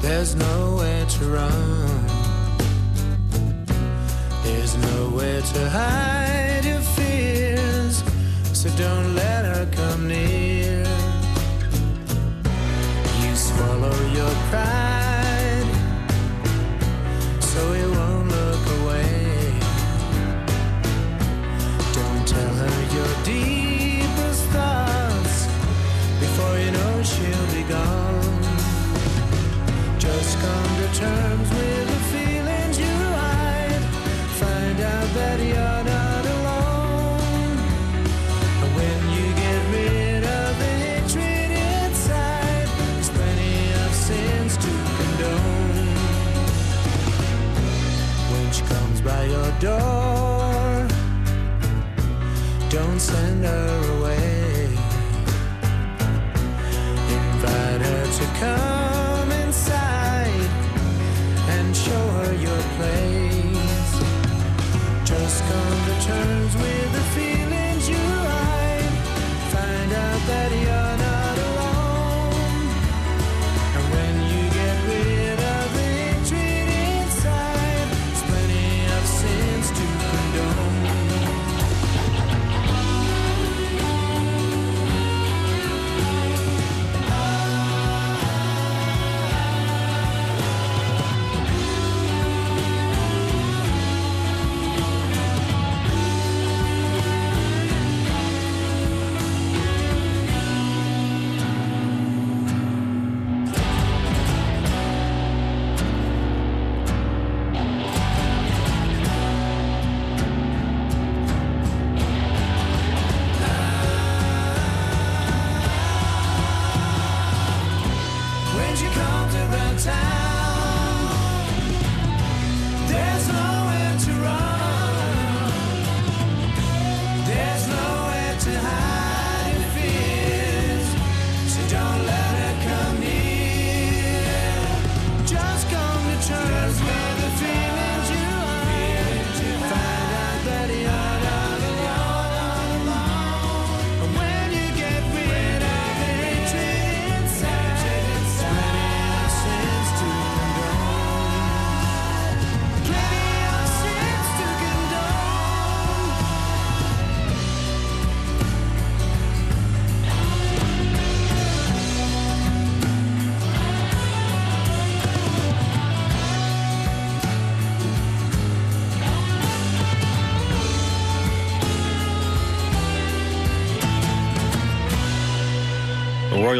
There's nowhere to run There's nowhere to hide your fears So don't let her come near You swallow your pride So it won't gone. Just come to terms with the feelings you hide. Find out that you're not alone. And when you get rid of the hatred inside, there's plenty of sins to condone. When she comes by your door don't send her come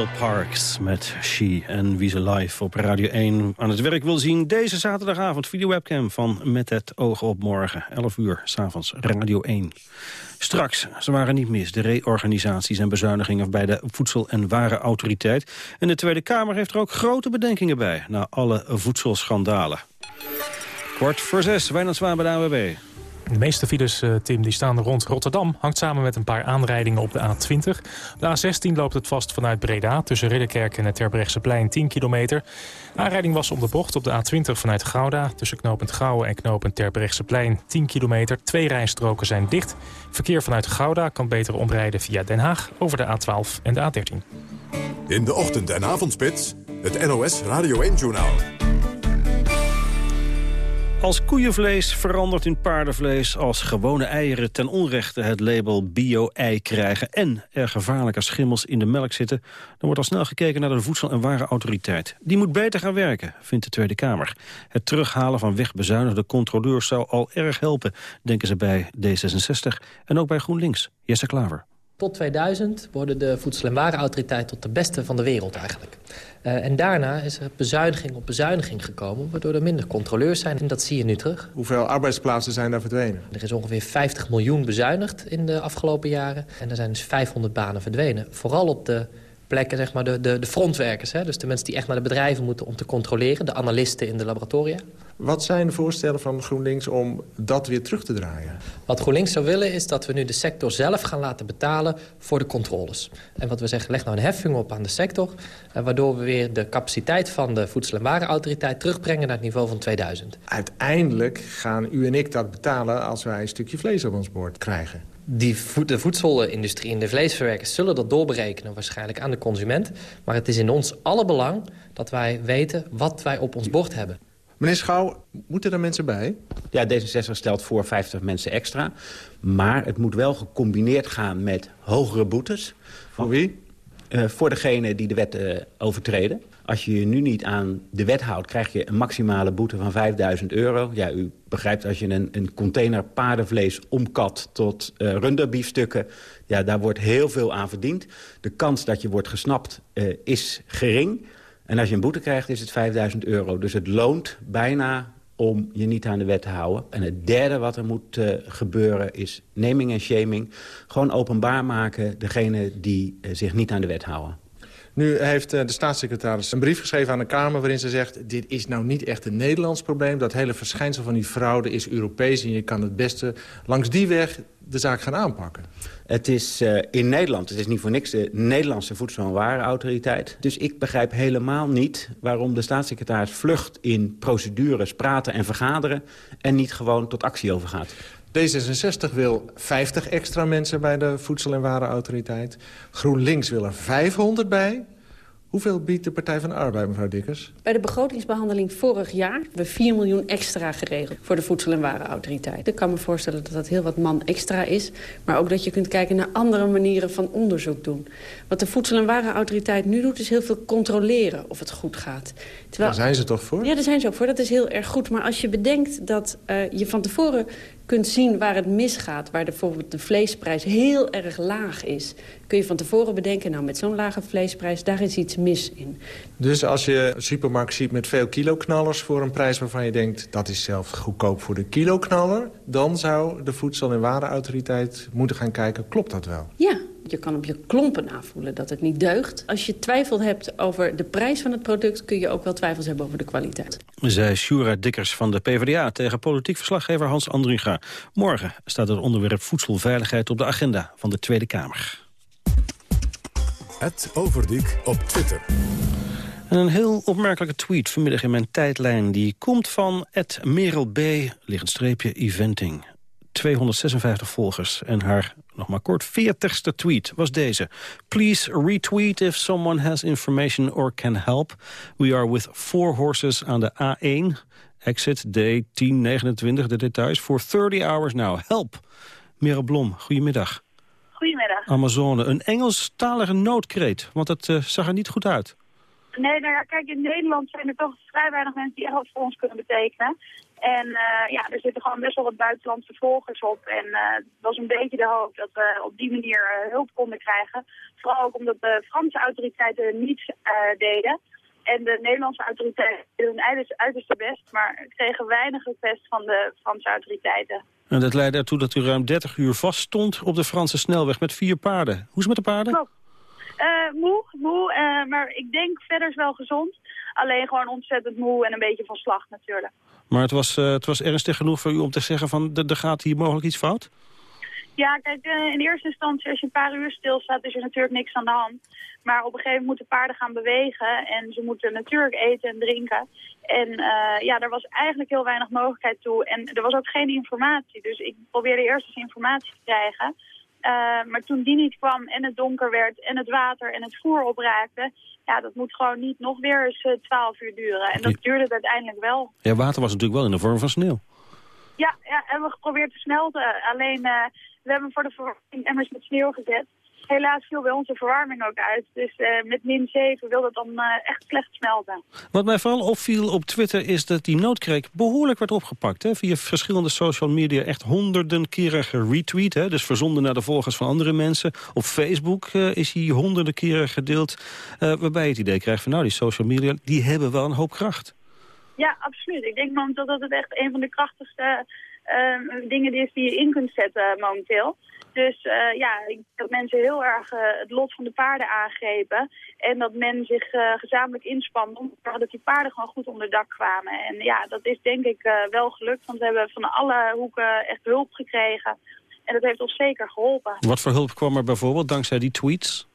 Parks met She en Wie ze live op Radio 1 aan het werk wil zien. Deze zaterdagavond videowebcam van Met het oog op morgen. 11 uur, s'avonds, Radio 1. Straks, ze waren niet mis, de reorganisaties en bezuinigingen bij de Voedsel- en Warenautoriteit. En de Tweede Kamer heeft er ook grote bedenkingen bij... na alle voedselschandalen. Kwart voor zes, Wijnand Zwaan bij de AWB. De meeste files, eh, Tim, die staan rond Rotterdam. Hangt samen met een paar aanrijdingen op de A20. De A16 loopt het vast vanuit Breda. Tussen Ridderkerk en het Terbrechtseplein 10 kilometer. Aanrijding was om de bocht op de A20 vanuit Gouda. Tussen knooppunt Gouwen en knooppunt Terbrechtseplein 10 kilometer. Twee rijstroken zijn dicht. Verkeer vanuit Gouda kan beter omrijden via Den Haag... over de A12 en de A13. In de ochtend- en avondspits, het NOS Radio 1-journaal. Als koeienvlees verandert in paardenvlees, als gewone eieren ten onrechte het label bio-ei krijgen en er gevaarlijke schimmels in de melk zitten, dan wordt al snel gekeken naar de Voedsel- en Warenautoriteit. Die moet beter gaan werken, vindt de Tweede Kamer. Het terughalen van wegbezuinigde controleurs zou al erg helpen, denken ze bij D66 en ook bij GroenLinks. Jesse Klaver. Tot 2000 worden de Voedsel- en Warenautoriteit tot de beste van de wereld eigenlijk. Uh, en daarna is er bezuiniging op bezuiniging gekomen... waardoor er minder controleurs zijn. En dat zie je nu terug. Hoeveel arbeidsplaatsen zijn daar verdwenen? Er is ongeveer 50 miljoen bezuinigd in de afgelopen jaren. En er zijn dus 500 banen verdwenen. Vooral op de plekken, zeg maar, de, de, de frontwerkers. Hè? Dus de mensen die echt naar de bedrijven moeten om te controleren. De analisten in de laboratoria. Wat zijn de voorstellen van GroenLinks om dat weer terug te draaien? Wat GroenLinks zou willen is dat we nu de sector zelf gaan laten betalen voor de controles. En wat we zeggen, leg nou een heffing op aan de sector... waardoor we weer de capaciteit van de Voedsel- en Warenautoriteit... terugbrengen naar het niveau van 2000. Uiteindelijk gaan u en ik dat betalen als wij een stukje vlees op ons bord krijgen. Die de voedselindustrie en de vleesverwerkers zullen dat doorberekenen waarschijnlijk aan de consument. Maar het is in ons alle belang dat wij weten wat wij op ons bord hebben. Meneer Schouw, moeten er mensen bij? Ja, D66 stelt voor 50 mensen extra. Maar het moet wel gecombineerd gaan met hogere boetes. Voor wie? Uh, voor degene die de wet uh, overtreden. Als je je nu niet aan de wet houdt, krijg je een maximale boete van 5000 euro. Ja, u begrijpt als je een, een container paardenvlees omkat tot uh, runderbiefstukken... ja, daar wordt heel veel aan verdiend. De kans dat je wordt gesnapt uh, is gering. En als je een boete krijgt, is het 5000 euro. Dus het loont bijna om je niet aan de wet te houden. En het derde wat er moet uh, gebeuren is naming en shaming. Gewoon openbaar maken degene die uh, zich niet aan de wet houden. Nu heeft uh, de staatssecretaris een brief geschreven aan de Kamer... waarin ze zegt, dit is nou niet echt een Nederlands probleem. Dat hele verschijnsel van die fraude is Europees... en je kan het beste langs die weg de zaak gaan aanpakken. Het is uh, in Nederland, het is niet voor niks de Nederlandse Voedsel- en Warenautoriteit. Dus ik begrijp helemaal niet waarom de staatssecretaris vlucht in procedures, praten en vergaderen... en niet gewoon tot actie overgaat. D66 wil 50 extra mensen bij de Voedsel- en Warenautoriteit. GroenLinks wil er 500 bij. Hoeveel biedt de Partij van de Arbeid, mevrouw Dikkers? Bij de begrotingsbehandeling vorig jaar hebben we 4 miljoen extra geregeld voor de Voedsel- en Warenautoriteit. Ik kan me voorstellen dat dat heel wat man extra is. Maar ook dat je kunt kijken naar andere manieren van onderzoek doen. Wat de Voedsel- en Warenautoriteit nu doet is heel veel controleren of het goed gaat. Terwijl... Daar zijn ze toch voor? Ja, daar zijn ze ook voor. Dat is heel erg goed. Maar als je bedenkt dat uh, je van tevoren kunt zien waar het misgaat... waar de, bijvoorbeeld de vleesprijs heel erg laag is... kun je van tevoren bedenken, nou met zo'n lage vleesprijs... daar is iets mis in. Dus als je een supermarkt ziet met veel kiloknallers... voor een prijs waarvan je denkt, dat is zelf goedkoop voor de kiloknaller... dan zou de Voedsel- en Warenautoriteit moeten gaan kijken, klopt dat wel? Ja, je kan op je klompen navoelen dat het niet deugt. Als je twijfel hebt over de prijs van het product... kun je ook wel twijfels hebben over de kwaliteit. Zij Shura Dikkers van de PvdA tegen politiek verslaggever Hans Andringa. Morgen staat het onderwerp voedselveiligheid op de agenda van de Tweede Kamer. Het Overdiek op Twitter. En een heel opmerkelijke tweet vanmiddag in mijn tijdlijn. Die komt van Ed Merel B. liggend streepje eventing. 256 volgers. En haar, nog maar kort, 40ste tweet was deze. Please retweet if someone has information or can help. We are with four horses aan de A1. Exit day 1029, de details. For 30 hours now. Help. Merel Blom, goedemiddag. Goedemiddag. Amazone, een Engelstalige noodkreet. Want het uh, zag er niet goed uit. Nee, nou ja, kijk, in Nederland zijn er toch vrij weinig mensen die echt wat voor ons kunnen betekenen. En uh, ja, er zitten gewoon best wel wat buitenlandse volgers op. En uh, het was een beetje de hoop dat we op die manier uh, hulp konden krijgen. Vooral ook omdat de Franse autoriteiten niets deden. En de Nederlandse autoriteiten deden hun uiterste best, maar kregen weinig request van de Franse autoriteiten. En dat leidde ertoe dat u ruim 30 uur vast stond op de Franse snelweg met vier paarden. Hoe is het met de paarden? Klopt. moe, moe, maar ik denk verder wel gezond. Alleen gewoon ontzettend moe en een beetje van slag natuurlijk. Maar het was, uh, het was ernstig genoeg voor u om te zeggen van er gaat hier mogelijk iets fout? Ja, kijk, uh, in eerste instantie als je een paar uur stilstaat is er natuurlijk niks aan de hand. Maar op een gegeven moment moeten paarden gaan bewegen en ze moeten natuurlijk eten en drinken. En uh, ja, er was eigenlijk heel weinig mogelijkheid toe en er was ook geen informatie. Dus ik probeerde eerst eens informatie te krijgen. Uh, maar toen die niet kwam en het donker werd en het water en het voer opraakte... ja, dat moet gewoon niet nog weer eens uh, twaalf uur duren. En dat duurde het uiteindelijk wel. Ja, water was natuurlijk wel in de vorm van sneeuw. Ja, ja hebben we geprobeerd te smelten. Alleen, uh, we hebben voor de verwarming emmers met sneeuw gezet helaas viel bij onze verwarming ook uit. Dus uh, met min 7 wil het dan uh, echt slecht smelten. Wat mij vooral opviel op Twitter is dat die noodkreek behoorlijk werd opgepakt. Hè? Via verschillende social media echt honderden keren geretweet. Hè? Dus verzonden naar de volgers van andere mensen. Op Facebook uh, is hij honderden keren gedeeld. waarbij je het idee krijgt van nou die social media die hebben wel een hoop kracht. Ja, absoluut. Ik denk momenteel dat het echt een van de krachtigste dingen is die je in kunt zetten momenteel. Dus uh, ja, dat mensen heel erg uh, het lot van de paarden aangrepen. En dat men zich uh, gezamenlijk inspande om te zorgen dat die paarden gewoon goed onder dak kwamen. En ja, dat is denk ik wel gelukt, want we hebben van alle hoeken echt hulp gekregen. En dat heeft ons zeker geholpen. Wat voor hulp kwam er bijvoorbeeld dankzij die tweets?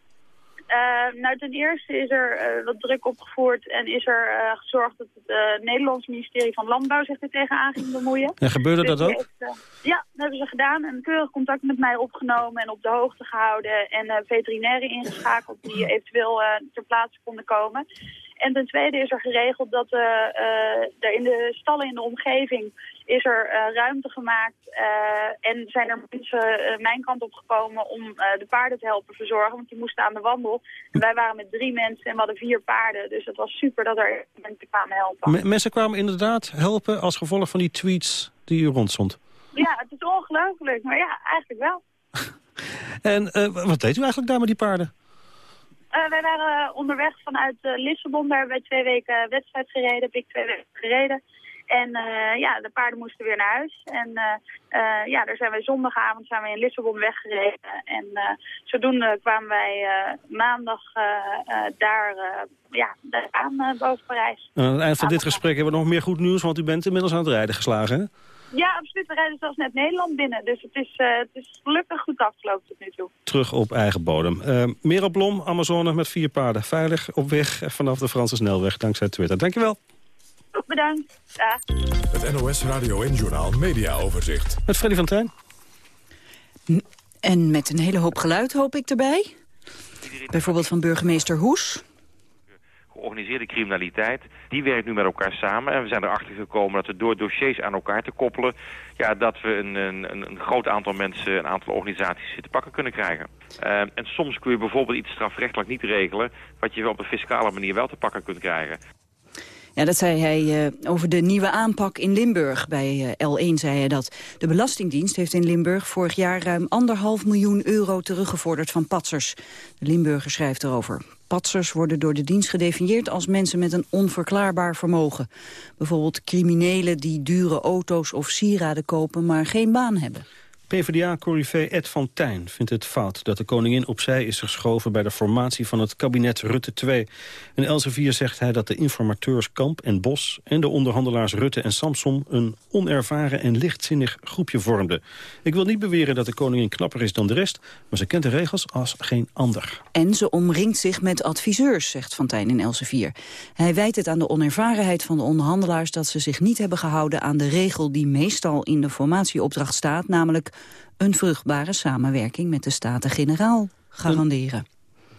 Uh, nou, ten eerste is er uh, wat druk opgevoerd en is er uh, gezorgd dat het Nederlands ministerie van Landbouw zich er tegenaan ging bemoeien. En gebeurde dus dat ook? Heeft, ja, dat hebben ze gedaan en keurig contact met mij opgenomen en op de hoogte gehouden en veterinairen ingeschakeld die eventueel ter plaatse konden komen. En ten tweede is er geregeld dat er in de stallen in de omgeving is er uh, ruimte gemaakt. Uh, en zijn er mensen mijn kant op gekomen om de paarden te helpen verzorgen. Want die moesten aan de wandel. En wij waren met drie mensen en we hadden vier paarden. Dus het was super dat er mensen kwamen helpen. M mensen kwamen inderdaad helpen als gevolg van die tweets die u rondzond? Ja, het is ongelooflijk. Maar ja, eigenlijk wel. en wat deed u eigenlijk daar met die paarden? Uh, wij waren onderweg vanuit uh, Lissabon. Daar hebben wij twee weken wedstrijd gereden. Heb ik twee weken gereden. En uh, ja, de paarden moesten weer naar huis. En ja, daar zijn wij zondagavond zijn we in Lissabon weggereden. En zodoende kwamen wij maandag daar, ja, daar aan boven Parijs. aan het eind van dit gesprek hebben we nog meer goed nieuws, want u bent inmiddels aan het rijden geslagen, hè? Ja, absoluut. We rijden zelfs net Nederland binnen. Dus het is, uh, het is gelukkig goed afgelopen tot nu toe. Terug op eigen bodem. Uh, Merel Blom, Amazone met vier paarden. Veilig op weg vanaf de Franse snelweg, dankzij Twitter. Dankjewel. Bedankt. Dag. Het NOS Radio en Journaal Media Overzicht. Met Freddy van Tijn. En met een hele hoop geluid hoop ik erbij. Bijvoorbeeld van burgemeester Hoes georganiseerde criminaliteit, die werkt nu met elkaar samen. En we zijn erachter gekomen dat we door dossiers aan elkaar te koppelen... Ja, dat we een, een, een groot aantal mensen, een aantal organisaties te pakken kunnen krijgen. Uh, en soms kun je bijvoorbeeld iets strafrechtelijk niet regelen... wat je op een fiscale manier wel te pakken kunt krijgen. Ja, dat zei hij uh, over de nieuwe aanpak in Limburg. Bij uh, L1 zei hij dat. De Belastingdienst heeft in Limburg vorig jaar ruim anderhalf miljoen euro teruggevorderd van patsers. De Limburger schrijft erover. Patsers worden door de dienst gedefinieerd als mensen met een onverklaarbaar vermogen. Bijvoorbeeld criminelen die dure auto's of sieraden kopen, maar geen baan hebben. PvdA-corrivé Ed van Tijn vindt het fout dat de koningin opzij is geschoven bij de formatie van het kabinet Rutte 2. In Elsevier zegt hij dat de informateurs Kamp en Bos en de onderhandelaars Rutte en Samson een onervaren en lichtzinnig groepje vormden. Ik wil niet beweren dat de koningin knapper is dan de rest, maar ze kent de regels als geen ander. En ze omringt zich met adviseurs, zegt Van Tijn in Elsevier. Hij wijt het aan de onervarenheid van de onderhandelaars dat ze zich niet hebben gehouden aan de regel die meestal in de formatieopdracht staat, namelijk een vruchtbare samenwerking met de Staten-Generaal garanderen.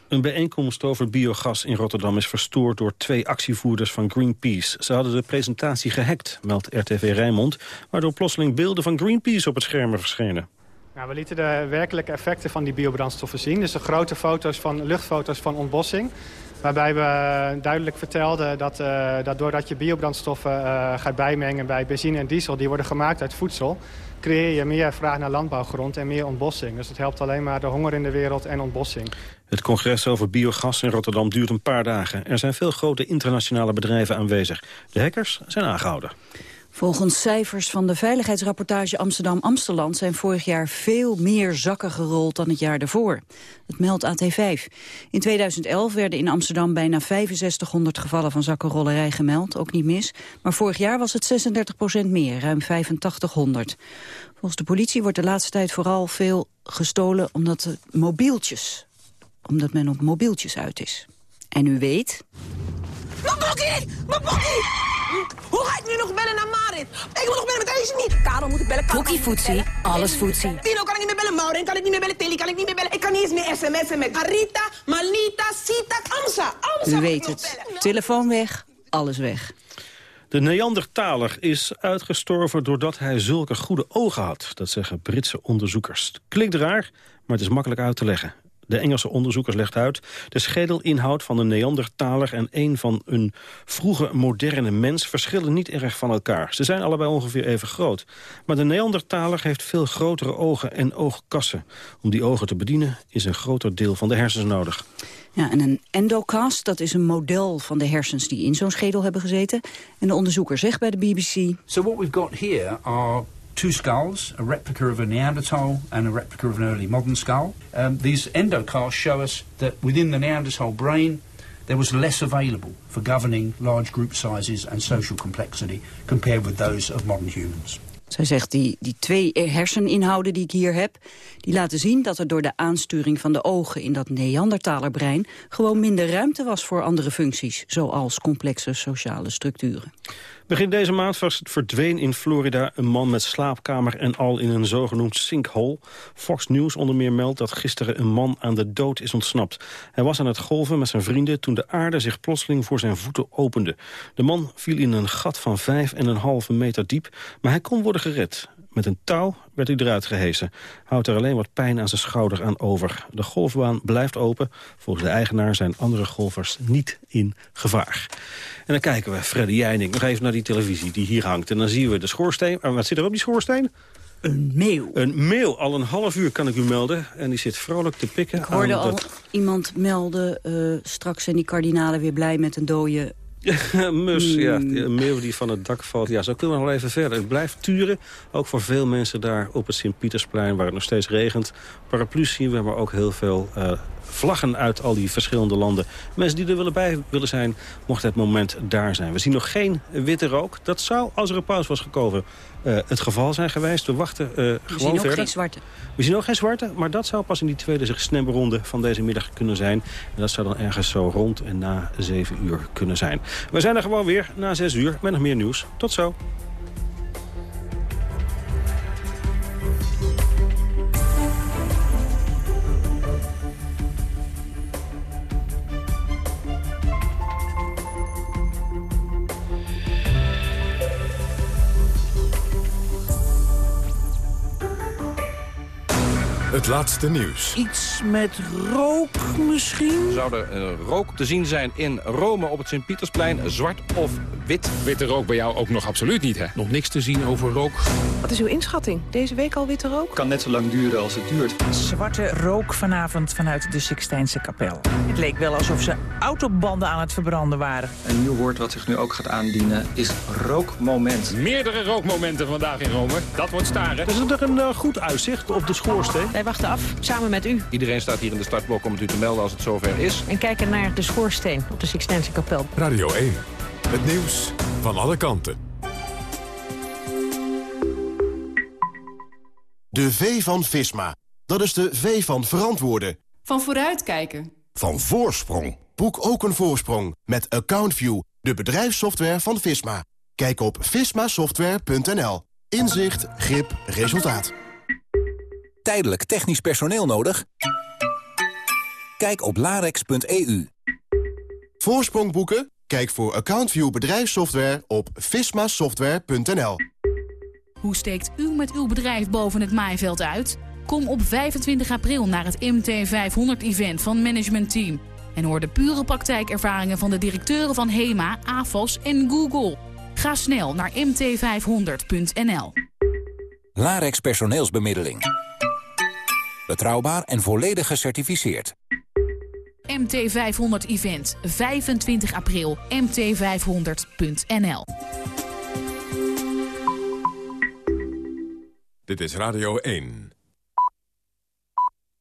Een bijeenkomst over biogas in Rotterdam is verstoord door twee actievoerders van Greenpeace. Ze hadden de presentatie gehackt, meldt RTV Rijnmond, waardoor plotseling beelden van Greenpeace op het scherm verschenen. Nou, we lieten de werkelijke effecten van die biobrandstoffen zien. Dus de grote foto's van, luchtfoto's van ontbossing. Waarbij we duidelijk vertelden dat, uh, dat doordat je biobrandstoffen uh, gaat bijmengen bij benzine en diesel... die worden gemaakt uit voedsel, creëer je meer vraag naar landbouwgrond en meer ontbossing. Dus het helpt alleen maar de honger in de wereld en ontbossing. Het congres over biogas in Rotterdam duurt een paar dagen. Er zijn veel grote internationale bedrijven aanwezig. De hackers zijn aangehouden. Volgens cijfers van de veiligheidsrapportage Amsterdam-Amsteland... zijn vorig jaar veel meer zakken gerold dan het jaar daarvoor. Dat meldt AT5. In 2011 werden in Amsterdam bijna 6500 gevallen van zakkenrollerij gemeld. Ook niet mis. Maar vorig jaar was het 36 procent meer, ruim 8500. Volgens de politie wordt de laatste tijd vooral veel gestolen... omdat de mobieltjes, omdat men op mobieltjes uit is. En u weet... Mijn! Hoe ga ik nu nog bellen naar Marit? Ik moet nog bellen met deze niet. Karel moet ik bellen. Fokkie voetsie, alles voetsie. Tino kan ik niet meer bellen. Maureen kan ik niet meer bellen. Tilly kan ik niet meer bellen. Ik kan niet eens meer sms'en met Arita, Malita, Sita, Amsa. Amsa U weet het. Telefoon weg, alles weg. De Neandertaler is uitgestorven doordat hij zulke goede ogen had. Dat zeggen Britse onderzoekers. Klinkt raar, maar het is makkelijk uit te leggen. De Engelse onderzoekers legt uit de schedelinhoud van een Neandertaler en een van een vroege moderne mens verschillen niet erg van elkaar. Ze zijn allebei ongeveer even groot. Maar de Neandertaler heeft veel grotere ogen en oogkassen. Om die ogen te bedienen is een groter deel van de hersens nodig. Ja, en een endocast, dat is een model van de hersens die in zo'n schedel hebben gezeten. En de onderzoeker zegt bij de BBC... So what we've got here are two skulls, a replica of a Neanderthal and a replica of an early modern skull. Um, these endocasts show us that within the Neanderthal brain there was less available for governing large group sizes and social complexity compared with those of modern humans. Zij zegt, die, die twee herseninhouden die ik hier heb... die laten zien dat er door de aansturing van de ogen in dat Neandertalerbrein... gewoon minder ruimte was voor andere functies... zoals complexe sociale structuren. Begin deze maand verdween in Florida een man met slaapkamer en al in een zogenoemd sinkhole. Fox News onder meer meldt dat gisteren een man aan de dood is ontsnapt. Hij was aan het golven met zijn vrienden toen de aarde zich plotseling voor zijn voeten opende. De man viel in een gat van vijf en een halve meter diep, maar hij kon worden gered. Met een touw werd hij eruit gehesen. Houdt er alleen wat pijn aan zijn schouder aan over. De golfbaan blijft open. Volgens de eigenaar zijn andere golfers niet in gevaar. En dan kijken we, Freddy Jijning, nog even naar die televisie die hier hangt. En dan zien we de schoorsteen. En wat zit er op die schoorsteen? Een meeuw. Een meeuw, al een half uur kan ik u melden. En die zit vrolijk te pikken. Ik hoorde aan al dat... iemand melden, uh, straks zijn die kardinalen weer blij met een dode mus, Hmm. ja, een meeuw die van het dak valt. Ja, zo kunnen we nog wel even verder. Het blijft turen, ook voor veel mensen daar op het Sint-Pietersplein... waar het nog steeds regent. Paraplu's zien we, maar ook heel veel uh, vlaggen uit al die verschillende landen. Mensen die er willen bij willen zijn, mocht het moment daar zijn. We zien nog geen witte rook. Dat zou, als er een pauze was gekomen, uh, het geval zijn geweest. We wachten uh, We gewoon zien ook verder. geen zwarte. We zien ook geen zwarte, maar dat zou pas in die tweede stemronde van deze middag kunnen zijn. En dat zou dan ergens zo rond en na zeven uur kunnen zijn. We zijn er gewoon weer na zes uur met nog meer nieuws. Tot zo. Het laatste nieuws. Iets met rook misschien? Zou er uh, rook te zien zijn in Rome op het Sint-Pietersplein, zwart of wit? Witte rook bij jou ook nog absoluut niet, hè? Nog niks te zien over rook. Wat is uw inschatting? Deze week al witte rook? Kan net zo lang duren als het duurt. Zwarte rook vanavond vanuit de Sixtijnse kapel. Het leek wel alsof ze autobanden aan het verbranden waren. Een nieuw woord wat zich nu ook gaat aandienen is rookmoment. Meerdere rookmomenten vandaag in Rome. Dat wordt staren. Is er een uh, goed uitzicht op de schoorsteen? Wij wachten af, samen met u. Iedereen staat hier in de startblok om het u te melden als het zover is. En kijken naar de schoorsteen op de Sixtijnse kapel. Radio 1. Het nieuws van alle kanten. De V van Visma. Dat is de V van verantwoorden. Van vooruitkijken. Van voorsprong. Boek ook een voorsprong met AccountView, de bedrijfssoftware van Visma. Kijk op vismasoftware.nl. Inzicht, grip, resultaat. Tijdelijk technisch personeel nodig? Kijk op larex.eu. Voorsprong boeken? Kijk voor AccountView bedrijfssoftware op vismasoftware.nl. Hoe steekt u met uw bedrijf boven het maaiveld uit? Kom op 25 april naar het MT500-event van Management Team. En hoor de pure praktijkervaringen van de directeuren van HEMA, AFOS en Google. Ga snel naar mt500.nl. Larex personeelsbemiddeling. Betrouwbaar en volledig gecertificeerd. MT500 Event, 25 april, mt500.nl. Dit is Radio 1.